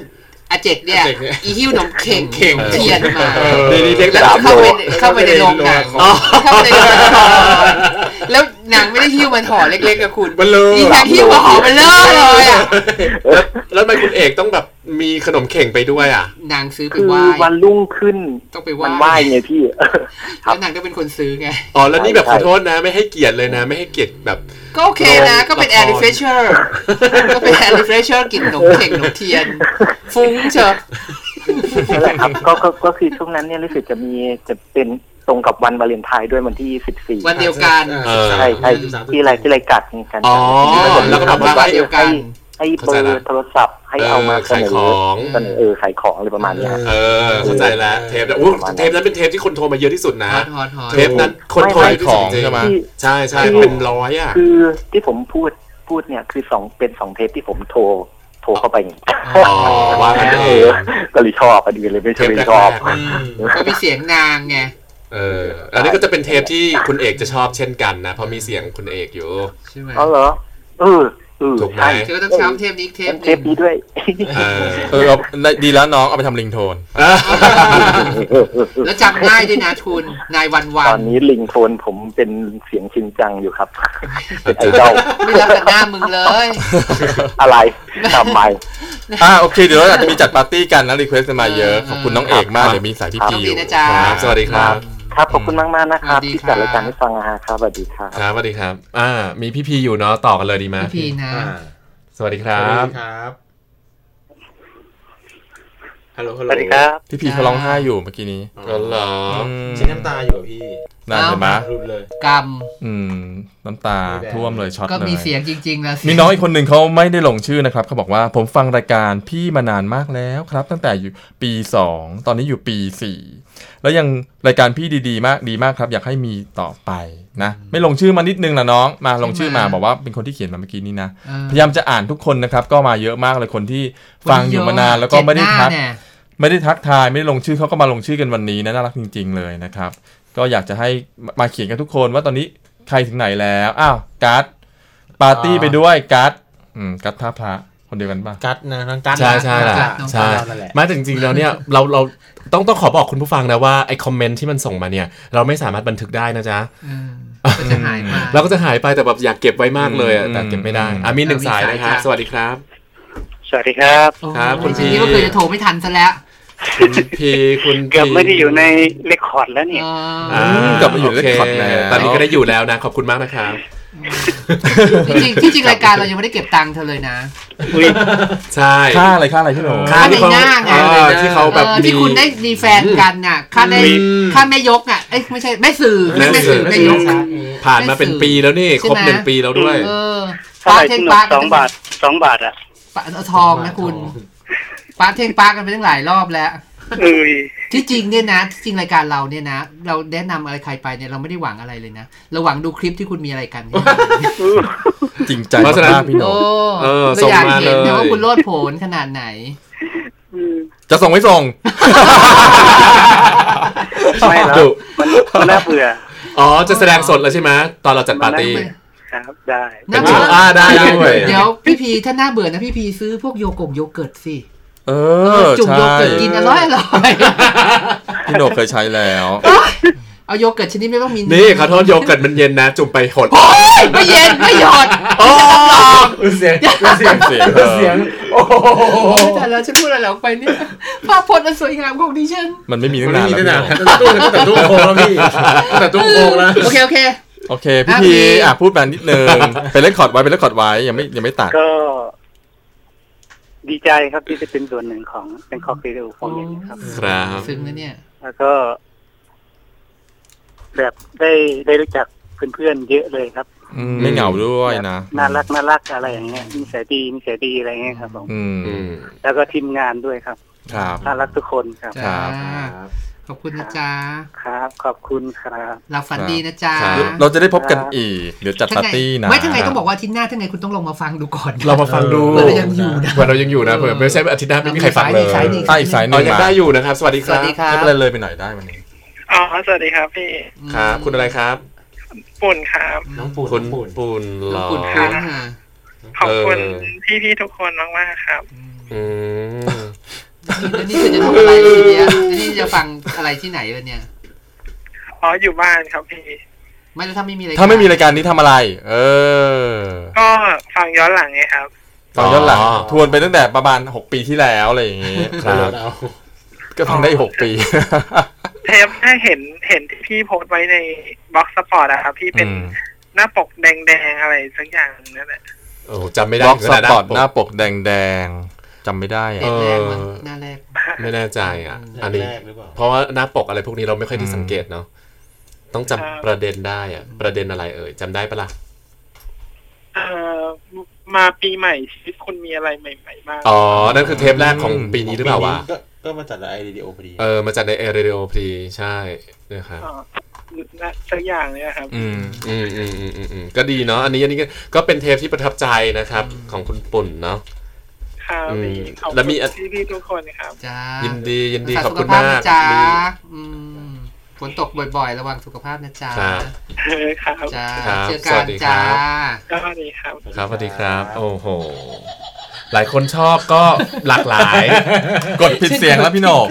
อาเจกเนี่ยอาเจกเนี่ย อีหิ้วนมเข่งเข่ง เทียนมาเออนี่นี่เด็กแล้วสามเข้าโลไปเข้าไปในโรงหนังอ๋อเข้าไปในโรงละครแล้ว หนังไม่ได้หิ้วมันห่อเล็กๆกับคุณมันเลยอีหนังหิ้วมาห่อมันเลอะเลยอะแล้วแล้วทำไมคุณเอกต้องแบบมีขนมเข่งไปด้วยอะ นางซื้อไปคือไหว้วันรุ่งขึ้นต้องไปไหมันไหว้ว้ไงพี่แล้วนางก็เป็นคนซื้อไงอ๋อแล้วนี่แบบใช่ขอโทษนะ ไม่ให้เกียรติเลยนะ ไม่ให้เกียรติแบบ ก็โอเคนะ ก็เป็นแอร์ r ิเฟรชเชอร์ก็เป็นแอร์ r ิเฟรชเชอร์กินขนมเข่งขนมเทียน ฟุ้งเชอะนั่นแหละครับก็ก็ก็คือช่วงนั้นเนี่ยรู้สึกจะมีจะเป็น ตรงกับวันวาเลนไทน์ด้วยวันที่สิบสี่วันเดียวกันเออ ใช่ใช่ที่ไรที่ไรกัดกันอ๋อแล้วก็แบบว่าวันเดียวกัน ให้เบอร์โทรศัพท์ให้เอามาเสนขายขออง เสนอเออขายของอะไรประมาณเนี้ย เออเข้าใจแล้วเทปนั้นอู้เทปนั้นเป็นเทปที่คนโทรมาเยอะที่สุดนะ hot hot hot เทปนั้นคนโทรเยอะที่สุดจริงใช่ไหม ที่ ใช่ใช่คือเป็นร้อยอะ คือที่ผมพูดพูดเนี่ยคือสองเป็นสองเทปที่ผมโทรโทรเข้าไปอ๋อว่ากันเอเองอก็เลยชอบอันนี้เลยไม่เทใช่ปไม่แรชอบกก็มีเสียงนางไงๆ เอออันนี้ก็จะเป็นเทปที่คุณเอกจะชอบเช่นกันนะ เพราะมีเสียงคุณเอกอยู่ ใช่ไหมอ๋อเหรอเออเออถูกไหมใช่เธอก็ต้องช้ำเทปนี้อีกเทปหเทนึ่ปงนี้ด้วย เออเออเอาดีแล้วน้องเอาไปทำลิงโทน แล้วจำง่ายด้วยนะทุนนายวันวัตอนนนี้ลิงโทนผมเป็นเสียงชินจังอยู่ครับเป็นไอดอลไม่รับกับหน้ามึงเลย อะไรทำไมอ่าโอเค เดี๋ยวเราอาจจะมีจัดปาร์ตี้กันนะรีเควสต์มาเยอะ ขอบคุณน้องเอกมากเดี๋ยวมีสายพี่พีโชคอดียู่นะจ๊ะครับสวัสดีครับ ครับขอบคุณมากมากๆนะครับสวัสดีที่จัดครับรายการให้ฟังนะฮะครับสวัสดีครับครับสวัสดีครับ อ่า มีพี่พีอยู่เนาะต่อกันเลยดีไหมพี่พีนะอ่าสวัสดีคสรัวัสบดีครับฮัลโหลฮัลสโหลวัสดีครับ พี่พีเขาร้องไห้อยู่เมื่อกี้นี้ก็เหรอมใช้น้ำตาอยู่อะพี่นั่นเห็นไหมรุดเลยกรรมอืม น้ำตาท่วมเลยช็อตก็เลยมีเสียงจริงๆนะมีน้องอีกคนหนึ่งเขาไม่ได้ลงชื่อนะครับเขาบอกว่าผมฟังรายการพี่มานานมากแล้วครับ ตั้งแต่อยู่ปี2ตอนนี้อยู่ปี4 แล้วยังรายการพี่ดีๆ มากดีมากครับ อยากให้มีต่อไปนะ ไม่ลงชื่อมานิดนึงนะน้อง มาลงชื่อมาบอกว่าเป็นคนที่เขียนมาเมื่อกี้นี้นะเออพยายามจะอ่านทุกคนนะครับ ก็มาเยอะมากเลยคนที่ฟังอยู่มานานแล้วก็ไม่ได้ทักเจ็หน้าเนี่ยไม่ได้ทักทายไม่ได้ลงชื่อเขาก็มาลงชื่อกันวันนี้นะน่ารักจริง ๆ เลยนะครับ ก็อยากจะให้มาเขียนกันทุกคนว่าตอนนี้ใครถึงไหนแล้วอ้าวการ์ดปาร์ตี้ไปด้วยการ์ดอืมการ์ดท่าพระ คนเดียวกันป่ะกัดนะน้องกัดใช่ใช่น้องแหละกัดน้องใช่กัดนั่นแหละไมาจริงๆแล้วเนี่ยเราเราต้องต้องขอบอกคุณผู้ฟังนะว่าไอ้คอมเมนต์ที่มันส่งมาเนี่ย เราไม่สามารถบันทึกได้นะจ๊ะเออก็จะหายไปเราก็จะหายไปแต่แบบอยากเก็บไว้มากเลยอะแต่เก็บไม่ได้อืมอะมีหนึ่งสายมีสายนะครับจ้ะสวัสดีครับ สวัสดีครับครับคุณทีพีนี้ก็คือจะโทรไม่ทันซะแล้วคุณพีคุณเกือบไม่ได้อยู่ในเรคคอร์ดแล้วเนี่ยเอออ่ากลับมาอยู่โเค Record แล้วตอนนี้ก็ได้อยู่แล้วนะขอบคุณมากนะครับ จริงๆที่จริงรายการเรายังไม่ได้เก็บตังค์เธอเลยนะอุ้ยใช่ค่าอะไรค่าอะไรพี่โหนค่าที่เขาในหน้าไง เออที่เขาแบบเออที่มีคุณได้มีแฟนกันน่ะค่าได้อืมค่าแม่ยกอะเอ้ยไม่ใช่แม่สื่อแม่แม่สื่สื่ออแม่ยกผ่านมาเป็นปีแล้วนี่ ครบใช่ไหม หนึ่งปีแล้วด้วย เออเท่าไหร่เท่งที่หนุ่มสองบาทสองบาทอะปาเอาทองนะคุณป้าเท่งป้ากันไปตั้งหลายรอบแล้ว เอ้ย ที่จริงเนี่ยนะที่จริงรายการเราเนี่ยนะ เราแนะนำอะไรใครไปเนี่ยเราไม่ได้หวังอะไรเลยนะเราหวังดูคลิปที่คุณมีอะไรกันแค่นั้นเองจริงใจเพราะฉะนั้นมากๆพี่โหนโอ้เออเราอยากส่งมาเห็นเลยนะว่าคุณโลดโผนขนาดไหนอืมจะส่งไม่ส่งไม่แล้วดุมันมันน่าเบื่ออ๋อจะแสดงสดแล้วใช่ไหมตอนเราจัดปาร์ตี้ครับได้น่าเป็นเบื่ออ่าได้ด้วยเดี๋ยวพี่พีถ้าน่าเบื่อนะพี่พีซื้อพวกโยกงโยเกิร์ตสิ เอเอออจุ่มใช่โยเกิร์ตกินอร่อยอร่อยพี่โหนเคยใช้แล้ว เอาโยเกิร์ตชนิดไม่ต้องมีนี่ขอโทษโยเกิร์ตมันเย็นนะ จุ่มไปหดโอ้ยไม่เย็นไม่หยดโอ้เสียงเสียงเสียงเสียงโอ้โหแต่แล้วฉันพูดอะไรออกไปเนี่ยภาพพจน์อันสวยงามของดิฉันมันไม่มีตั้มันงไม่นานมีแล้วตั้งพี่นานโหนตั้งแต่ตู้ตั้งแต่ตู้โค้งแล้วพี่ตั้งแต่ตู้โค้งแล้วโอเคโอเคโอเคพี่อะพีพี่อะพูดมานิดนึงเป็นเลคคอร์ดไว้เป็นเลคคอร์ดไว้ยังไม่ยังไม่ตัดก็ ดีใจครับที่จะเป็นส่วนหนึ่งของเป็นคอคเรดิโอโฟนอย่างนี้ครับ ครับซึ้งนะเนี่ย แล้วก็ แบบได้ได้รู้จักเพื่อนๆเยอะเลยครับอืมไม่เหงาด้วยนะแบบน่ารักน่ารักอะไรอย่างเงี้ยนิสัยดีนิสัยดีอะไรเงี้ยครับผมอืมอืมแล้วก็ทีมงานด้วยครับครับน่ารักทุกคนครับจ้าครับ ขอบคุณนะจ๊ะ ครับ ขอบคุณครับหลับฝันดีนะจ๊ะครับเราจะได้พบกันอีก เดี๋ยวจัดปาร์ตี้นะ ไม่ทั้งไงต้องบอกว่าอาที่หน้าทั้งไงคุณต้องลองมาฟังดูก่อน เรามาฟังดูเผื่อเรายังอยู่นะเผื่อเรายังอยู่นะเผื่อไม่ใช่อาทิตย์หน้าไม่มีใครฟังเลยสายหนึ่งใต้อีกสายหอ๋นึ่องยังมาได้อยู่นะครับ สวัสดีคสวัรัสบดีครับ ไม่เป็นไรเลยไปหน่อยได้วันนี้ อ๋อ สวัสดีครับพี่ ครับ คุณอะไรครับ ปุ่นครับ น้องปูนคุณน้องปูนปูนหรอคุณคุณค่ะขอบคุณเออพี่ๆทุกคนมากๆครับ อืม แล้วนี่เธอจะทำอะไรทีเนี้ยแล้วนี่จะฟังอะไรที่ไหนวะเนี่ย อ๋ออยู่บ้านครับพี่ ไม่แล้วถ้าไม่มีอะไรถ้าไม่มีรายการนี้ทำอะไร เออ ก็ฟังย้อนหลังไงครับฟังย้อนหลังทวนไปตั้งแต่ประมาณ6ปีที่แล้วอะไรอย่างงี้ครับเอาก็ฟังได้อีก6ปี เทปถ้าเห็นเห็นที่พี่โพสต์ไว้ในบล็อกสปอร์ตอะครับ พี่เป็นอืม หน้าปกแดงๆอะไรสักอย่างนั่นแหละโอ้จำไม่บได้ล็อกถึงสขนาดปอร์ตหหน้าน้าปกปกแดงๆ จำไม่ได้เด็อะกแรกมันหน้าแรก ไม่แน่ใจอะ อันนี้ แรกหรือเปล่า เพราะว่าหน้าปกอะไรพวกนี้เราไม่ค่อยได้อืมสังเกตเนาะต้องครับจำประเด็นได้อะ ประเด็นอะไรเอ่ยจำได้ปะล่ะเอ่อมาปีใหม่ชีวิตคุณมีอะไรใหม่ๆบ้างอ๋อนั่นคือเทปแรกของปีนี้หรือเปล่าวะ ก็ก็มาจัดไอเรดิโอพอดีเออ มาจากในเอเรดิโอพรีใช่นะครับอ๋อน่ะสักอย่างเนี่ยครับ อืมอืมอืมอืมอืมอืมก็ดีเนาะอันนี้อันนี้ก็ก็เป็นเทปที่ประทับใจนะครับ ของคุณปุ่นเนาะ ครับอืมพี่ขอบแล้วมีคุณพี่ๆทุกคนครับจ้ายินดียินดีรักษขอบคุณสุภพมากนะจ้ามีอืมฝนตกบ่อยๆ ระวังสุขภาพนะจ้าครับเออครับจ้าครับเจอสกัวันสดีครัจ้าบสวัสดีครับ ครับสวัสดีครับ โอ้โห หลายคนชอบก็หลากหลาย กดผิดเสียงแล้วพี่โหนก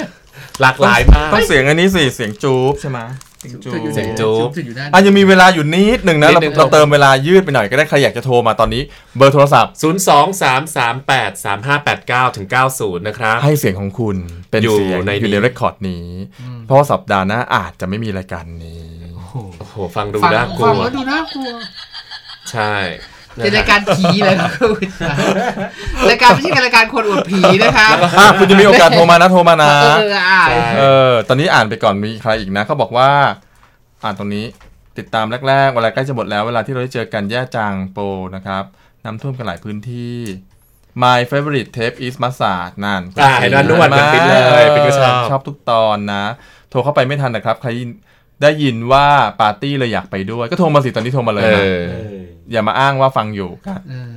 หลากหลายมากต้องเสียงอันนี้สิเสียงจูบใช่ไหม เสียงจูบเสียงจูบอยู่ด้านอะยังมีเวลาอยู่นิดหนึ่งนะ นิเราดนึงเราเติมเวลายืดไปหน่อยก็ได้ใครอยากจะโทรมาตอนนี้เบอร์โทรศัพท์ 0 2 3 3 8 3 5 8 9ถึง90 นะครับ ให้เสียงของคุณเป็นอยู่เสียงในอยู่ในนี้เรคคอร์ดนี้ เพราะว่าสัปดาห์หน้าอาจจะไม่มีรายการนี้ โอ้โห ฟังดูฟังน่ากลัฟังว แล้วดูน่ากลัว ใช่ เป็นรายการผีเลยนะคุณรายการไม่ใช่รายการคนอวดผีนะคะอะคุณจะมีโอกาสโทรมานะโทรมานะเอออ่าใช่เออตอนนี้อ่านไปก่อนมีใครอีกนะเขาบอกว่า อ่านตรงนี้ติดตามแรกๆเวลาใกล้จะหมดแล้วเวลาที่เราได้เจอกันแย่จังโปรนะครับน้ำท่วมกันหลายพื้นที่ My favorite tape is massage นั่นอ่าเห็นว่านวดเหมือนปิ๊นเลยปิ๊นก็ชอบชอบทุกตอนนะ โทรเข้าไปไม่ทันนะครับ ใครได้ยินว่าปาร์ตี้เลยอยากไปด้วย ก็โทรมาสิตอนนี้โทรมาเลยเอนะ ออย่ามาอ้างว่าฟังอยู่กันเออ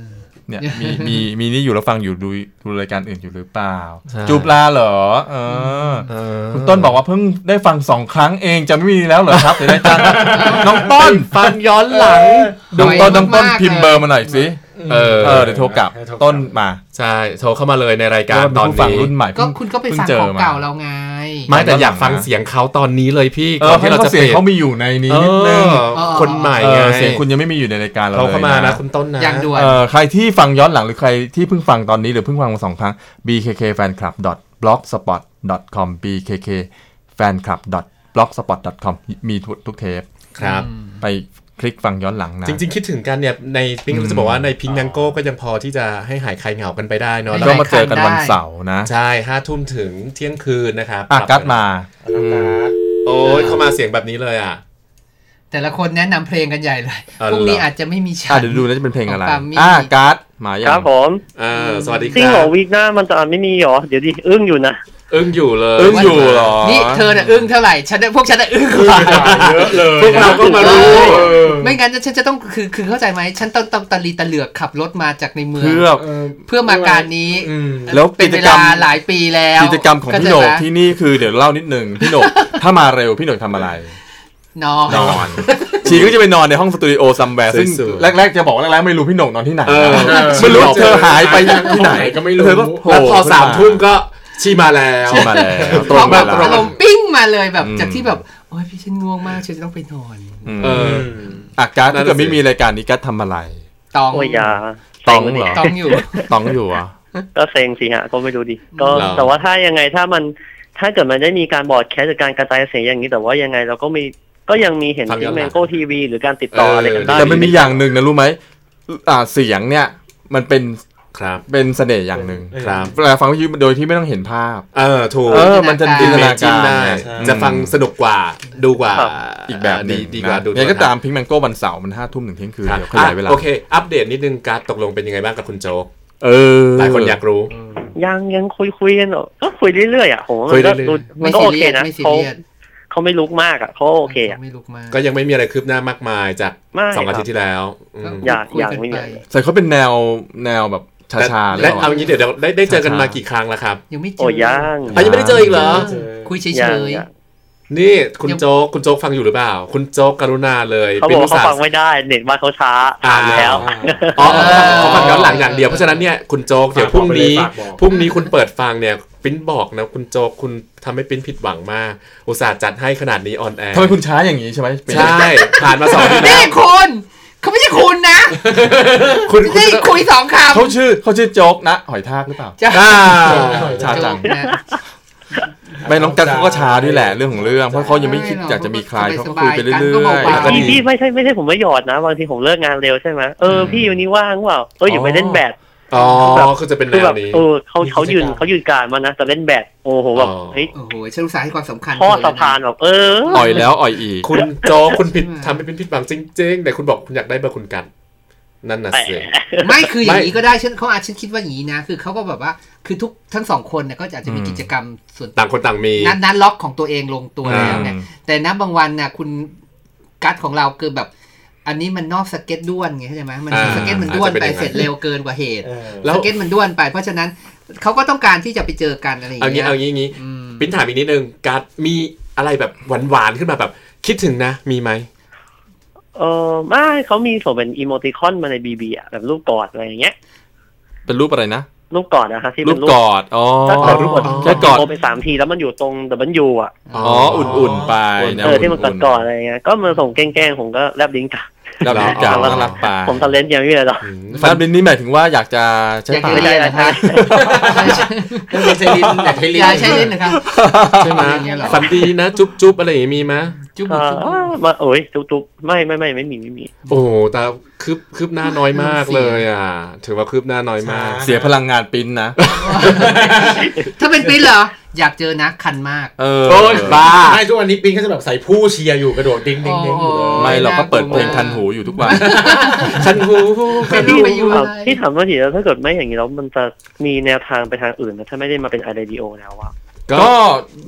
เนี่ยมีมีมีนี่อยู่แล้วฟังอยู่ดูดูรายการอื่นอยู่หรือเปล่าใช่จูบลาเหรอเออเออคุณต้นบอกว่าเพิ่งได้ฟังสองครั้งเองจะไม่มีแล้วเหรอครับเดี๋ยวได้จังน้องต้นฟังย้อนหลัง น้องต้นน้องต้นมากๆพิมพ์เบอร์มาหน่อยสิ เออเออเดี๋ยวโทรกลับต้นมา ใช่โทรเข้ามาเลยในรายการว่าเป็ตอนผู้ฟังนี้รุ่นใหม่ก็เพิ่งคุณก็ไปเพิ่ฟังจของมเก่าเราไงไม่แต่อยากฟังเสียงเขาตอนนี้เลยพี่เอก่ออนเพที่ราะเราว่าจะเสียงปิดเขามีอยู่ในนี้เอนิดนึงอคนใหม่เอไงอเสียงคุณยังไม่มีอยู่ในรายการเราเขาเลยเข้ามานะคุณต้นนะอย่างด่วนเออใครที่ฟังย้อนหลังหรือใครที่เพิ่งฟังตอนนี้หรือเพิ่งฟังมาสองครั้ง bkkfanclub.blogspot.com bkkfanclub.blogspot.com มีทุกทุกเทปครับไป คลิกฟังย้อนหลังนะจริง ๆ คิดถึงกันเนี่ยในพิงอืมจะบอกว่าในพิงแมงโก้ก็ยังพอที่จะให้หายใครเหงากันไปได้เนาะไม่ก็แล้วมาเจอกันวันเสาร์นะ ใช่ห้าทุ่มถึงเที่ยงคืนนะครับอะกัดมา โอ้ยเข้ามาเสียงแบบนี้เลยอะ แต่ละคนแนะนำเพลงกันใหญ่เลยเออพรุ่งนี้เหรอออาจจะไม่มีฉัอะนเดี๋ยวดูแล้วจะเป็นเพลงอะไรของปามี่อะการ์ดมายัครังบผมเออสวัสดีคจริงเหรรัอบวีคหน้ามันจะไม่มีเหรอเดี๋ยวดิอึ้งอยู่นะ อึ้งอยู่เลยอึ้งอยู่เหรอ นี่เธอน่ะอึ้งเท่าไหร่ ฉันน่ะพวกฉันน่ะอึ้งกว่าเยอะเลยพวกเราก็มารู้เออไม่งั้นฉันจะต้องคือคือเข้าใจไหม ฉันต้องต้องตะลีตะเหลือกขับรถมาจากในเมือง เพื่อเพื่อมาการนี้ แล้วเป็นกิจเวกรรลามหลายปีแล้ว กิจกรรมของพี่โหนกเข้าใจไหมที่นี่คือเดี๋ยวเล่านิดนึงพี่โหนกถ้ามาเร็วพี่โหนกทำอะไร นอนนอนชีก็จะไปนอนในห้องสตูดิโอซัมแวร์ซึ่งสวยๆแรกๆจะบอกว่าแรกๆไม่รู้พี่โหนกนอนที่ไหนเออไม่รู้เธอหายไปที่ไหนก็ไม่รู้เธอก็โผล่แล้วพอขึ้นสามทุ่มก็ ชีมาแล้วชีมาแล้วตรเขางแบเวบลาอารมณ์ปิ้งมาเลยแบบอืมจากที่แบบโอ้ยพี่ฉันง่วงมากฉันจะต้องไปนอนมเอออาการดนั่ถ้านน่ะเกิดไม่สิมีรายการนี้กัดทำอะไรตองโอ้ยอยาตองเซ็วะเหรนี่อตองอยู่ต้องอยู่อะก็เซ็งสิฮะก็ไม่รู้ดิก็เหรอแต่ว่าถ้ายังไงถ้ามันถ้าเกิดมันได้มีการบอร์ดแคสต์หรือการกระจายเสียงอย่างนี้ แต่ว่ายังไงเราก็มีก็ยังมีเห็นฟังย้ที่อนหลัแมงงโก้ทีวีหรือการติดต่ออะไรกันได้แต่มันมีอย่างหนึ่งนะรู้ไหมอ่าเสียงเนี่ย มันเป็น ครับเป็นเสน่ห์อย่างหนึ่งครับเวลาฟังวิทยุโดยที่ไม่ต้องเห็นภาพ เออถูกเออมันจะจินตนาจิ้กามรได้ใช่จะฟังสนุกกว่าดูกว่าอีกแบบหดีนึ่งดีกว่านะดูยังไงก็ตามพิงแมงโก้วันเสาร์มันห้าทุ่มถึงเที่ยงคืนครับเดี๋ยวขยายเวลาอะโอเคอัปเดตนิดนึงการดตกลงเป็นยังไงบ้างกับคุณโจ๊กเออหลายคนอยากรู้ ยังยังคุยคุยกันเหรอก็คุยเรื่อยๆอะผมว่าคุมัยนก็เรื่อยๆดูมัไม่นก็ซีโอเรีเคยสนะไม่ซีเขาเรียสเขาไม่ลุกมากอะเขาโอเคอะไม่ลุกมากก็ยังไม่มีอะไรคืบหน้ามากมายจากไม่สองอาครับทิตย์ที่แล้วอืมอย่าคุยอย่ากันไม่มีไปอะไรแต่เขาเป็นแนวแนวแบบ ชาชาๆหรือและเปเอาล่างี้เดี๋ยวเดี๋ยวได้ได้เจอกันมาช้าๆกี่ครั้งแล้วครับยังไม่เจโอ้อยังอะยังไม่ได้เจออีกเหรอ คุยเฉยังยยังนี่คุณโจ๊กคุณโจ๊กฟังอยู่หรือเปล่า คุณโจ๊กกรุณาเลยเขาบอกว่าเขาป็นฟังไม่ได้เน็ตบ้านเขาช้าถามแล้วอ๋อเขาฟังย้อนหลังอย่างเดียวเพราะฉะนั้นเนี่ยคุณโจ๊กเดี๋ยวพรุ่งนี้ฝากบอกพรุ่งนี้คุณเปิดฟังเนี่ยปิ้นบอกนะคุณโจ๊กคุณทำให้ปิ้นผิดหวังมาก อุตส่าห์จัดให้ขนาดนี้ออนแอร์ทำไมคุณช้าอย่างนี้ใช่ไหมใช่ ผ่านมาสองอาทิตย์ๆแล้นี่วคุณ เขาไม่ใช่คุณนะคุณคุณนี่คุยสองคำเขาชื่อเขาชื่อโจ๊กนะ หอยทากหรือเปล่าจะอ่าช้าจังนะไม่น้องกันเขาก็ช้าด้วยแหละเรื่องของเรื่องเพราะเขายังไม่คิดอยากจะมีใครเขาก็คุยไปเรื่อยสบายๆกันก็ๆแล้วก็เบาพี่ดีพี่ไม่ใช่ไม่ใช่ผมไม่หยอดนะบางทีผมเลิกงานเร็วใช่ไหมเออพี่วันนี้ว่างเปล่าเอออยู่ไปเล่นแบด อ๋อคือจะเป็นคือแนแบวบนี้เออเขาเขายืนกิจกรรมเขายืนการมานะแต่เล่นแบดโอ้โหแบบอ๋อเฮ้ยโอ้โหฉันรู้สาห์ให้ความสำคัญข้อเธเลยสะพานแบบเอออ่อยแล้วอ่อยอีก คุณโจ๊กคุณผิดทำให้เป็นผิดหวังจริงๆแต่คุณบอกคุณอยากได้เบอร์คุณกันนั่นน่ะสิไม่คืออย่างไม่นี้ก็ได้ฉันเขาอาจฉันคิดว่าอย่างนี้นะ คือเขาก็แบบว่าคือทุกทั้งสองคนเนี่ยก็อาจจะมีอืมกิจกรรมส่วนต่างคนต่างมีนัดนัดล็อกของตัวเองลงตัวแล้วไงอืมแต่นะบางวันน่ะคุณกัดของเราคือแบบ อันนี้มันนอกสเก็ตด้วนไงเข้าใจไหมมันอ่าสเก็ตมันด้วนอาจจะไปเป็นอย่างนั้นเสร็จเร็วเกินกว่าเหตุแล้วสเก็ตมันด้วนไป เพราะฉะนั้นเขาก็ต้องการที่จะไปเจอกันอะไรอย่างเอางี้เงี้ยเอางี้งี้อืมปิ้นถามอีกนิดนึงการดมีอะไรแบบหวานๆขึ้นมาแบบคิดถึงนะ มีไหมเออไม่เขามีส่งเป็นอีโมติคอนมาในบีบีอะแบบรูปกอดอะไรอย่างเงี้ย เป็นรูปอะไรนะ รูปกอดนะคะที่รูเป็ปนรูปกอดอ๋อถ้าเกิดรูปกอดแค่กอดโทรไปสามทีแล้วมันอยู่ตรงดับเบิลยูอะอ๋ออุ่นๆไปแนวเออที่มันกอดอุ่กอดอะไรเงี้ยก็มาส่งแกล้งๆผมก็แลบลิ้นกลับๆแล้วมีกาอ๋อน่ารักไปผมทำเล่นยังไม่มีอะไรหรอกอืมฟันบินนี่หมายถึงว่าอยากจะใช้อยากปาจะกเรียนนะฮะไม่ใช่ลิ้นอยากให้ลิ้นอย่าใช้เล่นนะครับ ใช่ไหมอย่างเงี้ยเหรอฝันดีนะ จุ๊บจุ๊บอะไรอย่างงี้มีไหม จุ๊บหมูอ่าจุ๊บหมูมาโอ้ยจุ๊บจุ๊บไม่ไม่ไม่ไม่มีไม่มี โอ้โหแต่คืบคืบหน้าน้อยมากเลยอะ ถือว่าคืบหน้าน้อยมาก เสียพลังงานปริ้นนะ ถ้าเป็นปิ้นเหรอ อยากเจอนะคันมาก เออโอ้ยบ้าไม่ทุกวันนี้ปิงก็จะแบบใส่ผู้เชียร์อยู่กระโดดดิ้งดิ้งดิ้งอยู่เลยไม่เราก็เปิดเพลงคันหูอยู่ทุกวันคันหูเป็นพี่ไปอยู่ถามอะไรพี่ถามว่าทีแล้วถ้าเกิดไม่อย่างนี้แล้วมันจะมีแนวทางไปทางอื่นนะถ้าไม่ได้มาเป็นไอเดีโอแล้วอะ ก็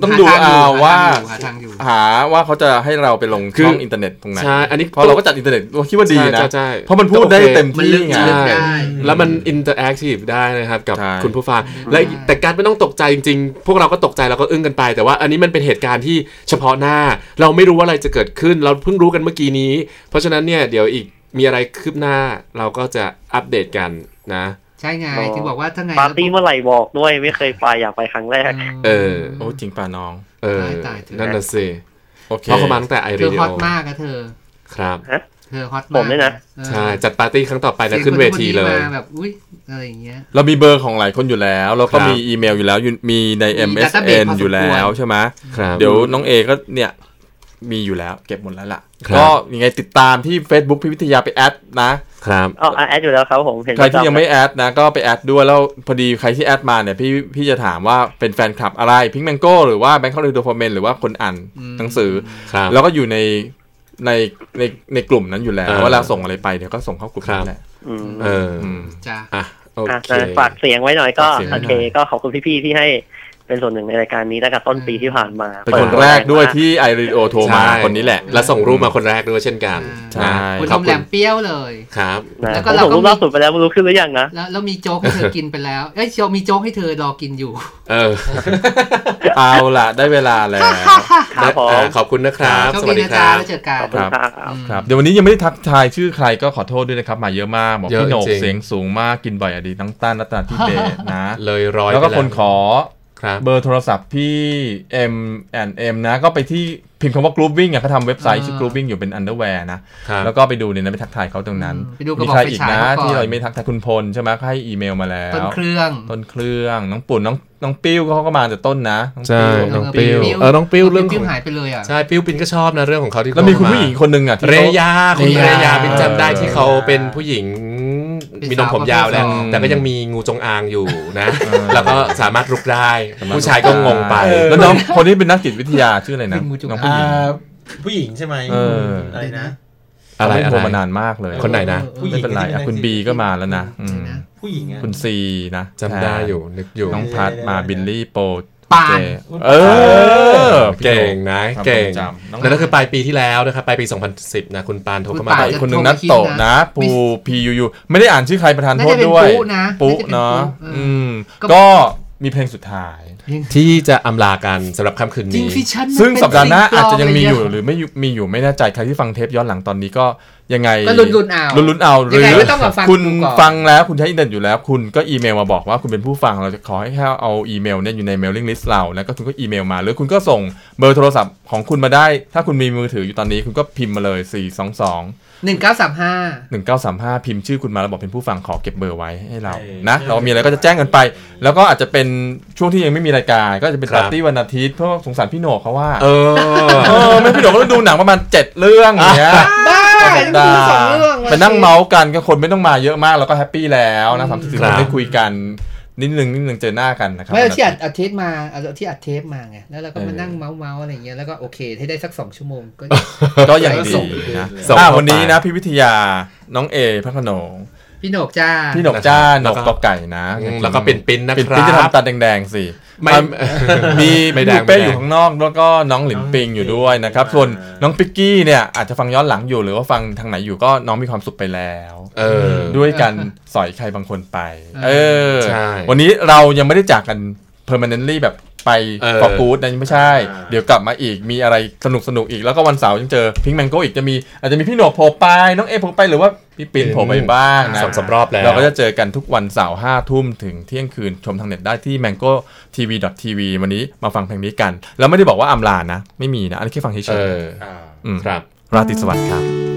ต้องดูเอาว่าหาทางอยู่หาว่าเขาจะให้เราไปลงคือช่องอินเทอร์เน็ตตรงไหนใช่อันนี้เพราะเราก็จัดอินเทอร์เน็ตเราคิดว่าดีนะใช่ใช่เพราะมันพูดได้เต็มมันที่ลึกไงลึกได้แล้วมันอินเตอร์แอคทีฟได้นะครับ กับใช่คุณผู้ฟังและแต่การไม่ต้องตกใจจริงๆ พวกเราก็ตกใจแล้วก็อึ้งกันไป แต่ว่าอันนี้มันเป็นเหตุการณ์ที่เฉพาะหน้า เราไม่รู้ว่าอะไรจะเกิดขึ้น เราเพิ่งรู้กันเมื่อกี้นี้ เพราะฉะนั้นเนี่ยเดี๋ยวอีกมีอะไรคืบหน้าเราก็จะอัปเดตกันนะ ใช่ไงถึงบอกว่าถ้าไงปาร์ตี้เมื่อไหร่บอกด้วยไม่เคยไปอยากไปครั้งแรก เออโอ้จริงป่ะน้อง เออตายๆเถอะนั่นน่ะสิโอเคเพราะเขามาตั้งแต่ไอเธรีอดิฮอตโอมากอะเธอ ครับเธอฮอตผมเนี่ยนะออใช่จัดปาร์ตี้ครั้งต่อไปนะสียงขึ้นเวทีคเลยมาแบบอุ้ยอะไรอย่างเงี้ยเรามีเบอร์ของหลายคนอยู่แล้วแล้วก็ครับมีอีเมลอยู่แล้วอยู่มีในมี database MSN พอสมควรอยู่แล้วใช่ไหมครับเดี๋ยวน้องเอก็เนี่ย มีอยู่แล้ว เก็บหมดแล้วล่ะครับก็ยังไงติดตามที่ Facebook พิวิทยาไป add นะครับเอา add อยู่แล้วครับผมเห็นใครที่ประจำยังไม่แอดนะ ก็ไป add ด้วยแล้วพอดีใครที่ add มาเนี่ยพี่พี่จะถามว่าเป็นแฟนคลับอะไร Pink Mango หรือว่า Bangkok For Men หรือว่าคนอ่านอืมหนังสือครับแล้วก็อยู่ในในในในกลุ่มนั้นอยู่แล้วเออเวลาส่งอะไรไปเดี๋ยวก็ส่งเข้ากลุ่มครับนั้นแหละอืมเอออืมจ้าอะโออะเคฝากเสียงไว้หน่อยก็ฝากเสียงไว้โอหน่อยเค ก็ขอบคุณพี่ๆที่ให้ เป็นส่วนหนึ่งในรายการนี้ตั้งแต่ต้นปีที่ผ่านมาเป็นคนแรกด้วยที่ไอรีโอโทรมาใช่คนนี้แหละ แล้วส่งรูปมาคนแรกด้วยเช่นกันใช่นะคุณขลอบมคุแหลณมเปรี้ยวเลยครับนะแล้วผก็มเราส่งก็รูปมีล่าสุดไปแล้วไม่รู้ขึ้นหรือยังนะแล้วแล้วมีโจ๊กให้เธอกินไปแล้วเอ้ยโจ๊กมีโจ๊กให้เธอรอกินอยู่ เออ เอาล่ะได้เวลาแล้วครับผมอ่าขอบคุณนะครับโชคสวัสดีดีนะคจ๊ะรับแล้วเจอกันขอบคุณครับครับเดี๋ยววันนี้ยังไม่ได้ทักทายชื่อใครก็ขอโทษด้วยนะครับมาเยอะมากบอกเยอะพี่โหนกจริงเสียงสูงมากกินบ่อยอดีตน้องต้านรัตนาที่เบสนะเลยร้อยแล้วก็ไปคนขอครับ เบอร์โทรศัพท์พี่ M and M นะ ก็ไปที่พิมพ์คำว่า grouping อะเขาทำเว็บไซต์ชื่ออ่า grouping อยู่เป็น underwear นะครับแล้วก็ไปดูเนี่ยนะไปทักทายเขาตรงนั้นไปดูกระมีบอกใครไฟอีกฉายนะเขาก่อนที่เรายังไม่ทักทายคุณพลใช่ไหมเขาให้อีเมลมาแล้ว ต้นเครื่อง ต้นเครื่อง น้องปุ่นน้องน้องปิ้วเขาก็มาแต่ต้นนะน้องใช่ปิ้วน้องปิ้วเออน้องปิ้วเรื่องปิ้วของหายไปเลยอะใช่ปิ้วปินก็ชอบนะเรื่องของเขาที่แล้วมีคุณเข้าาผู้หญิงคนหนึ่งอะที่เรเขายาคุณเรเรยายาเป็นจำได้ที่เขาเป็นผู้หญิงเป็น มีนมผมยาวแล้วสาวประเภทสองแต่ก็ยังมีงูจงอางอยู่นะเออแล้วก็สามารถรุกได้ ผู้ชายก็งงไป แล้วน้องคนนี้เป็นนักจิตวิทยาชื่ออะไรนะเป็นงูจงน้องอ่ผู้หญิงาผู้หญิงใช่ไหมเอออะไรนะอะไรเขาอะโทรไรมานานมากเลย คนไหนนะผู้หญิไม่งเป็นไรอะที่คุณเป็นบีก็มาแล้วนะอืมผู้หญิงอะคุณซีนะจำได้อยู่นึกอยู่น้องพัดมาบิลลี่โป ปานเจเออ เก่งนะครับเก่งจำน้องนั่นก็คือปลายปีที่แล้วนะครับปลายปี 2010 นะ คุณปานโทรเข้ามาคุณปานบอกอีกคนหนึ่งนัทโตะนะ ปูพียูยูไม่ได้อ่านชื่อใครประธานโทษน่าจะเป็นด้วย ปุ๊นะปุ๊น่าจะเป็นเนาะปุ๊เอออือืมก็ก็ มีเพลงสุดท้าย ที่จะอำลากันสำหรับค่ำคืนจริงนี้ฟิชชั่นซึ่งสัปดาห์หน้าอาจจะยังมีอยู่หหรือไม่อยู่มีอยู่ไม่แน่ใจ ใครที่ฟังเทปย้อนหลังตอนนี้ก็ยังไงก็ลุ้นๆเอาลุ้นๆเอาหยังรืไงอก็ต้องมาฟังคุณดูก่อนฟังแล้วคุณใช้อินเทอร์เน็ตอยู่แล้ว คุณก็อีเมลมาบอกว่าคุณเป็นผู้ฟังเราจะขอให้แค่เอาอีเมลเนี่ยอยู่ใน mailing list เรา แล้วก็คุณก็อีเมลมาหรือคุณก็ส่งเบอร์โทรศัพท์ของคุณมาได้ ถ้าคุณมีมือถืออยู่ตอนนี้คุณก็พิมพ์มาเลย 4 2 2หนึ่งเก้าสามห้า1935พิมพ์ชื่อคุณมาแล้วบอกเป็นผู้ฟังขอเก็บเบอร์ไว้ให้เรานะเรามีอะไรก็จะแจ้งกันไป แล้วก็อาจจะเป็นช่วงที่ยังไม่มีรายการก็จะเป็นครับปาร์ตี้วันอาทิตย์เพราะว่าสงสารพี่โหนกเขาว่า เออเออไม่พี่โหนกก็ต้องดูหนังประมาณ7เรื่องอย่างเงี้ยบ้าสัปดาดูสองห์เรื่องไปนั่งเมาส์กันก็คนไม่ต้องมาเยอะมากแล้วก็แฮปปี้แล้วนะสามสิบสี่ครัคนบได้คุยกัน นิดนึงนิดนึงเจอหน้ากันนะครับไม่เอาที่อัดอัดเทปมาเอาที่อัดเทปมาไงแล้วเราก็เออมานั่งเมาส์เมาส์อะไรอย่างเงี้ยแล้วก็โอเคให้ได้สักสองชั่วโมงก็ก็ยังดีส่งนะส่งอะเข้าไปวันนี้นะพี่วิทยาน้องเอพระโขนง พี่โหนกจ้า พี่หนกจ้าหนแล้วกก็กอไก่นะอืมแล้วก็เป็นปิ้นนะเป็นคปิ้นจะรับทำตาแดงๆสิไม่อะมีไม่พี่แดบุงเป้ไม่แดงอยู่ข้างนอกแล้วก็น้องหลินปิงอยู่ด้วยนะครับ ส่วนน้องปิกกี้เนี่ยอาจจะฟังย้อนหลังอยู่หรือว่าฟังทางไหนอยู่ก็น้องมีความสุขไปแล้วเออด้วยกันสอยใครบางคนไป เออใช่วันนี้เรายังไม่ได้จากกัน permanently แบบ ไปเออ for good นะยังไม่ใช่ เดี๋ยวกลับมาอีกมีอะไรสนุกสนุกอีกแล้วก็วันเสาร์ยังเจอพิงแมงโกอีกจะมีอาจจะมีพี่โหนกโผล่ไป น้องเอโผล่ไปหรือว่าพี่ปินโผล่ไปบ้างนะสองสามรอบแล้ว เราก็จะเจอกันทุกวันเสาร์ห้าทุ่มถึงเที่ยงคืนชมทางเน็ตได้ที่ mango tv tv วันนี้มาฟังเพลงนี้กัน แล้วไม่ได้บอกว่าอำลานะ ไม่มีนะ อันนี้แค่ฟังเฉเอยออ่าๆอืมครับ ราตรีสวัสดิ์ครับ「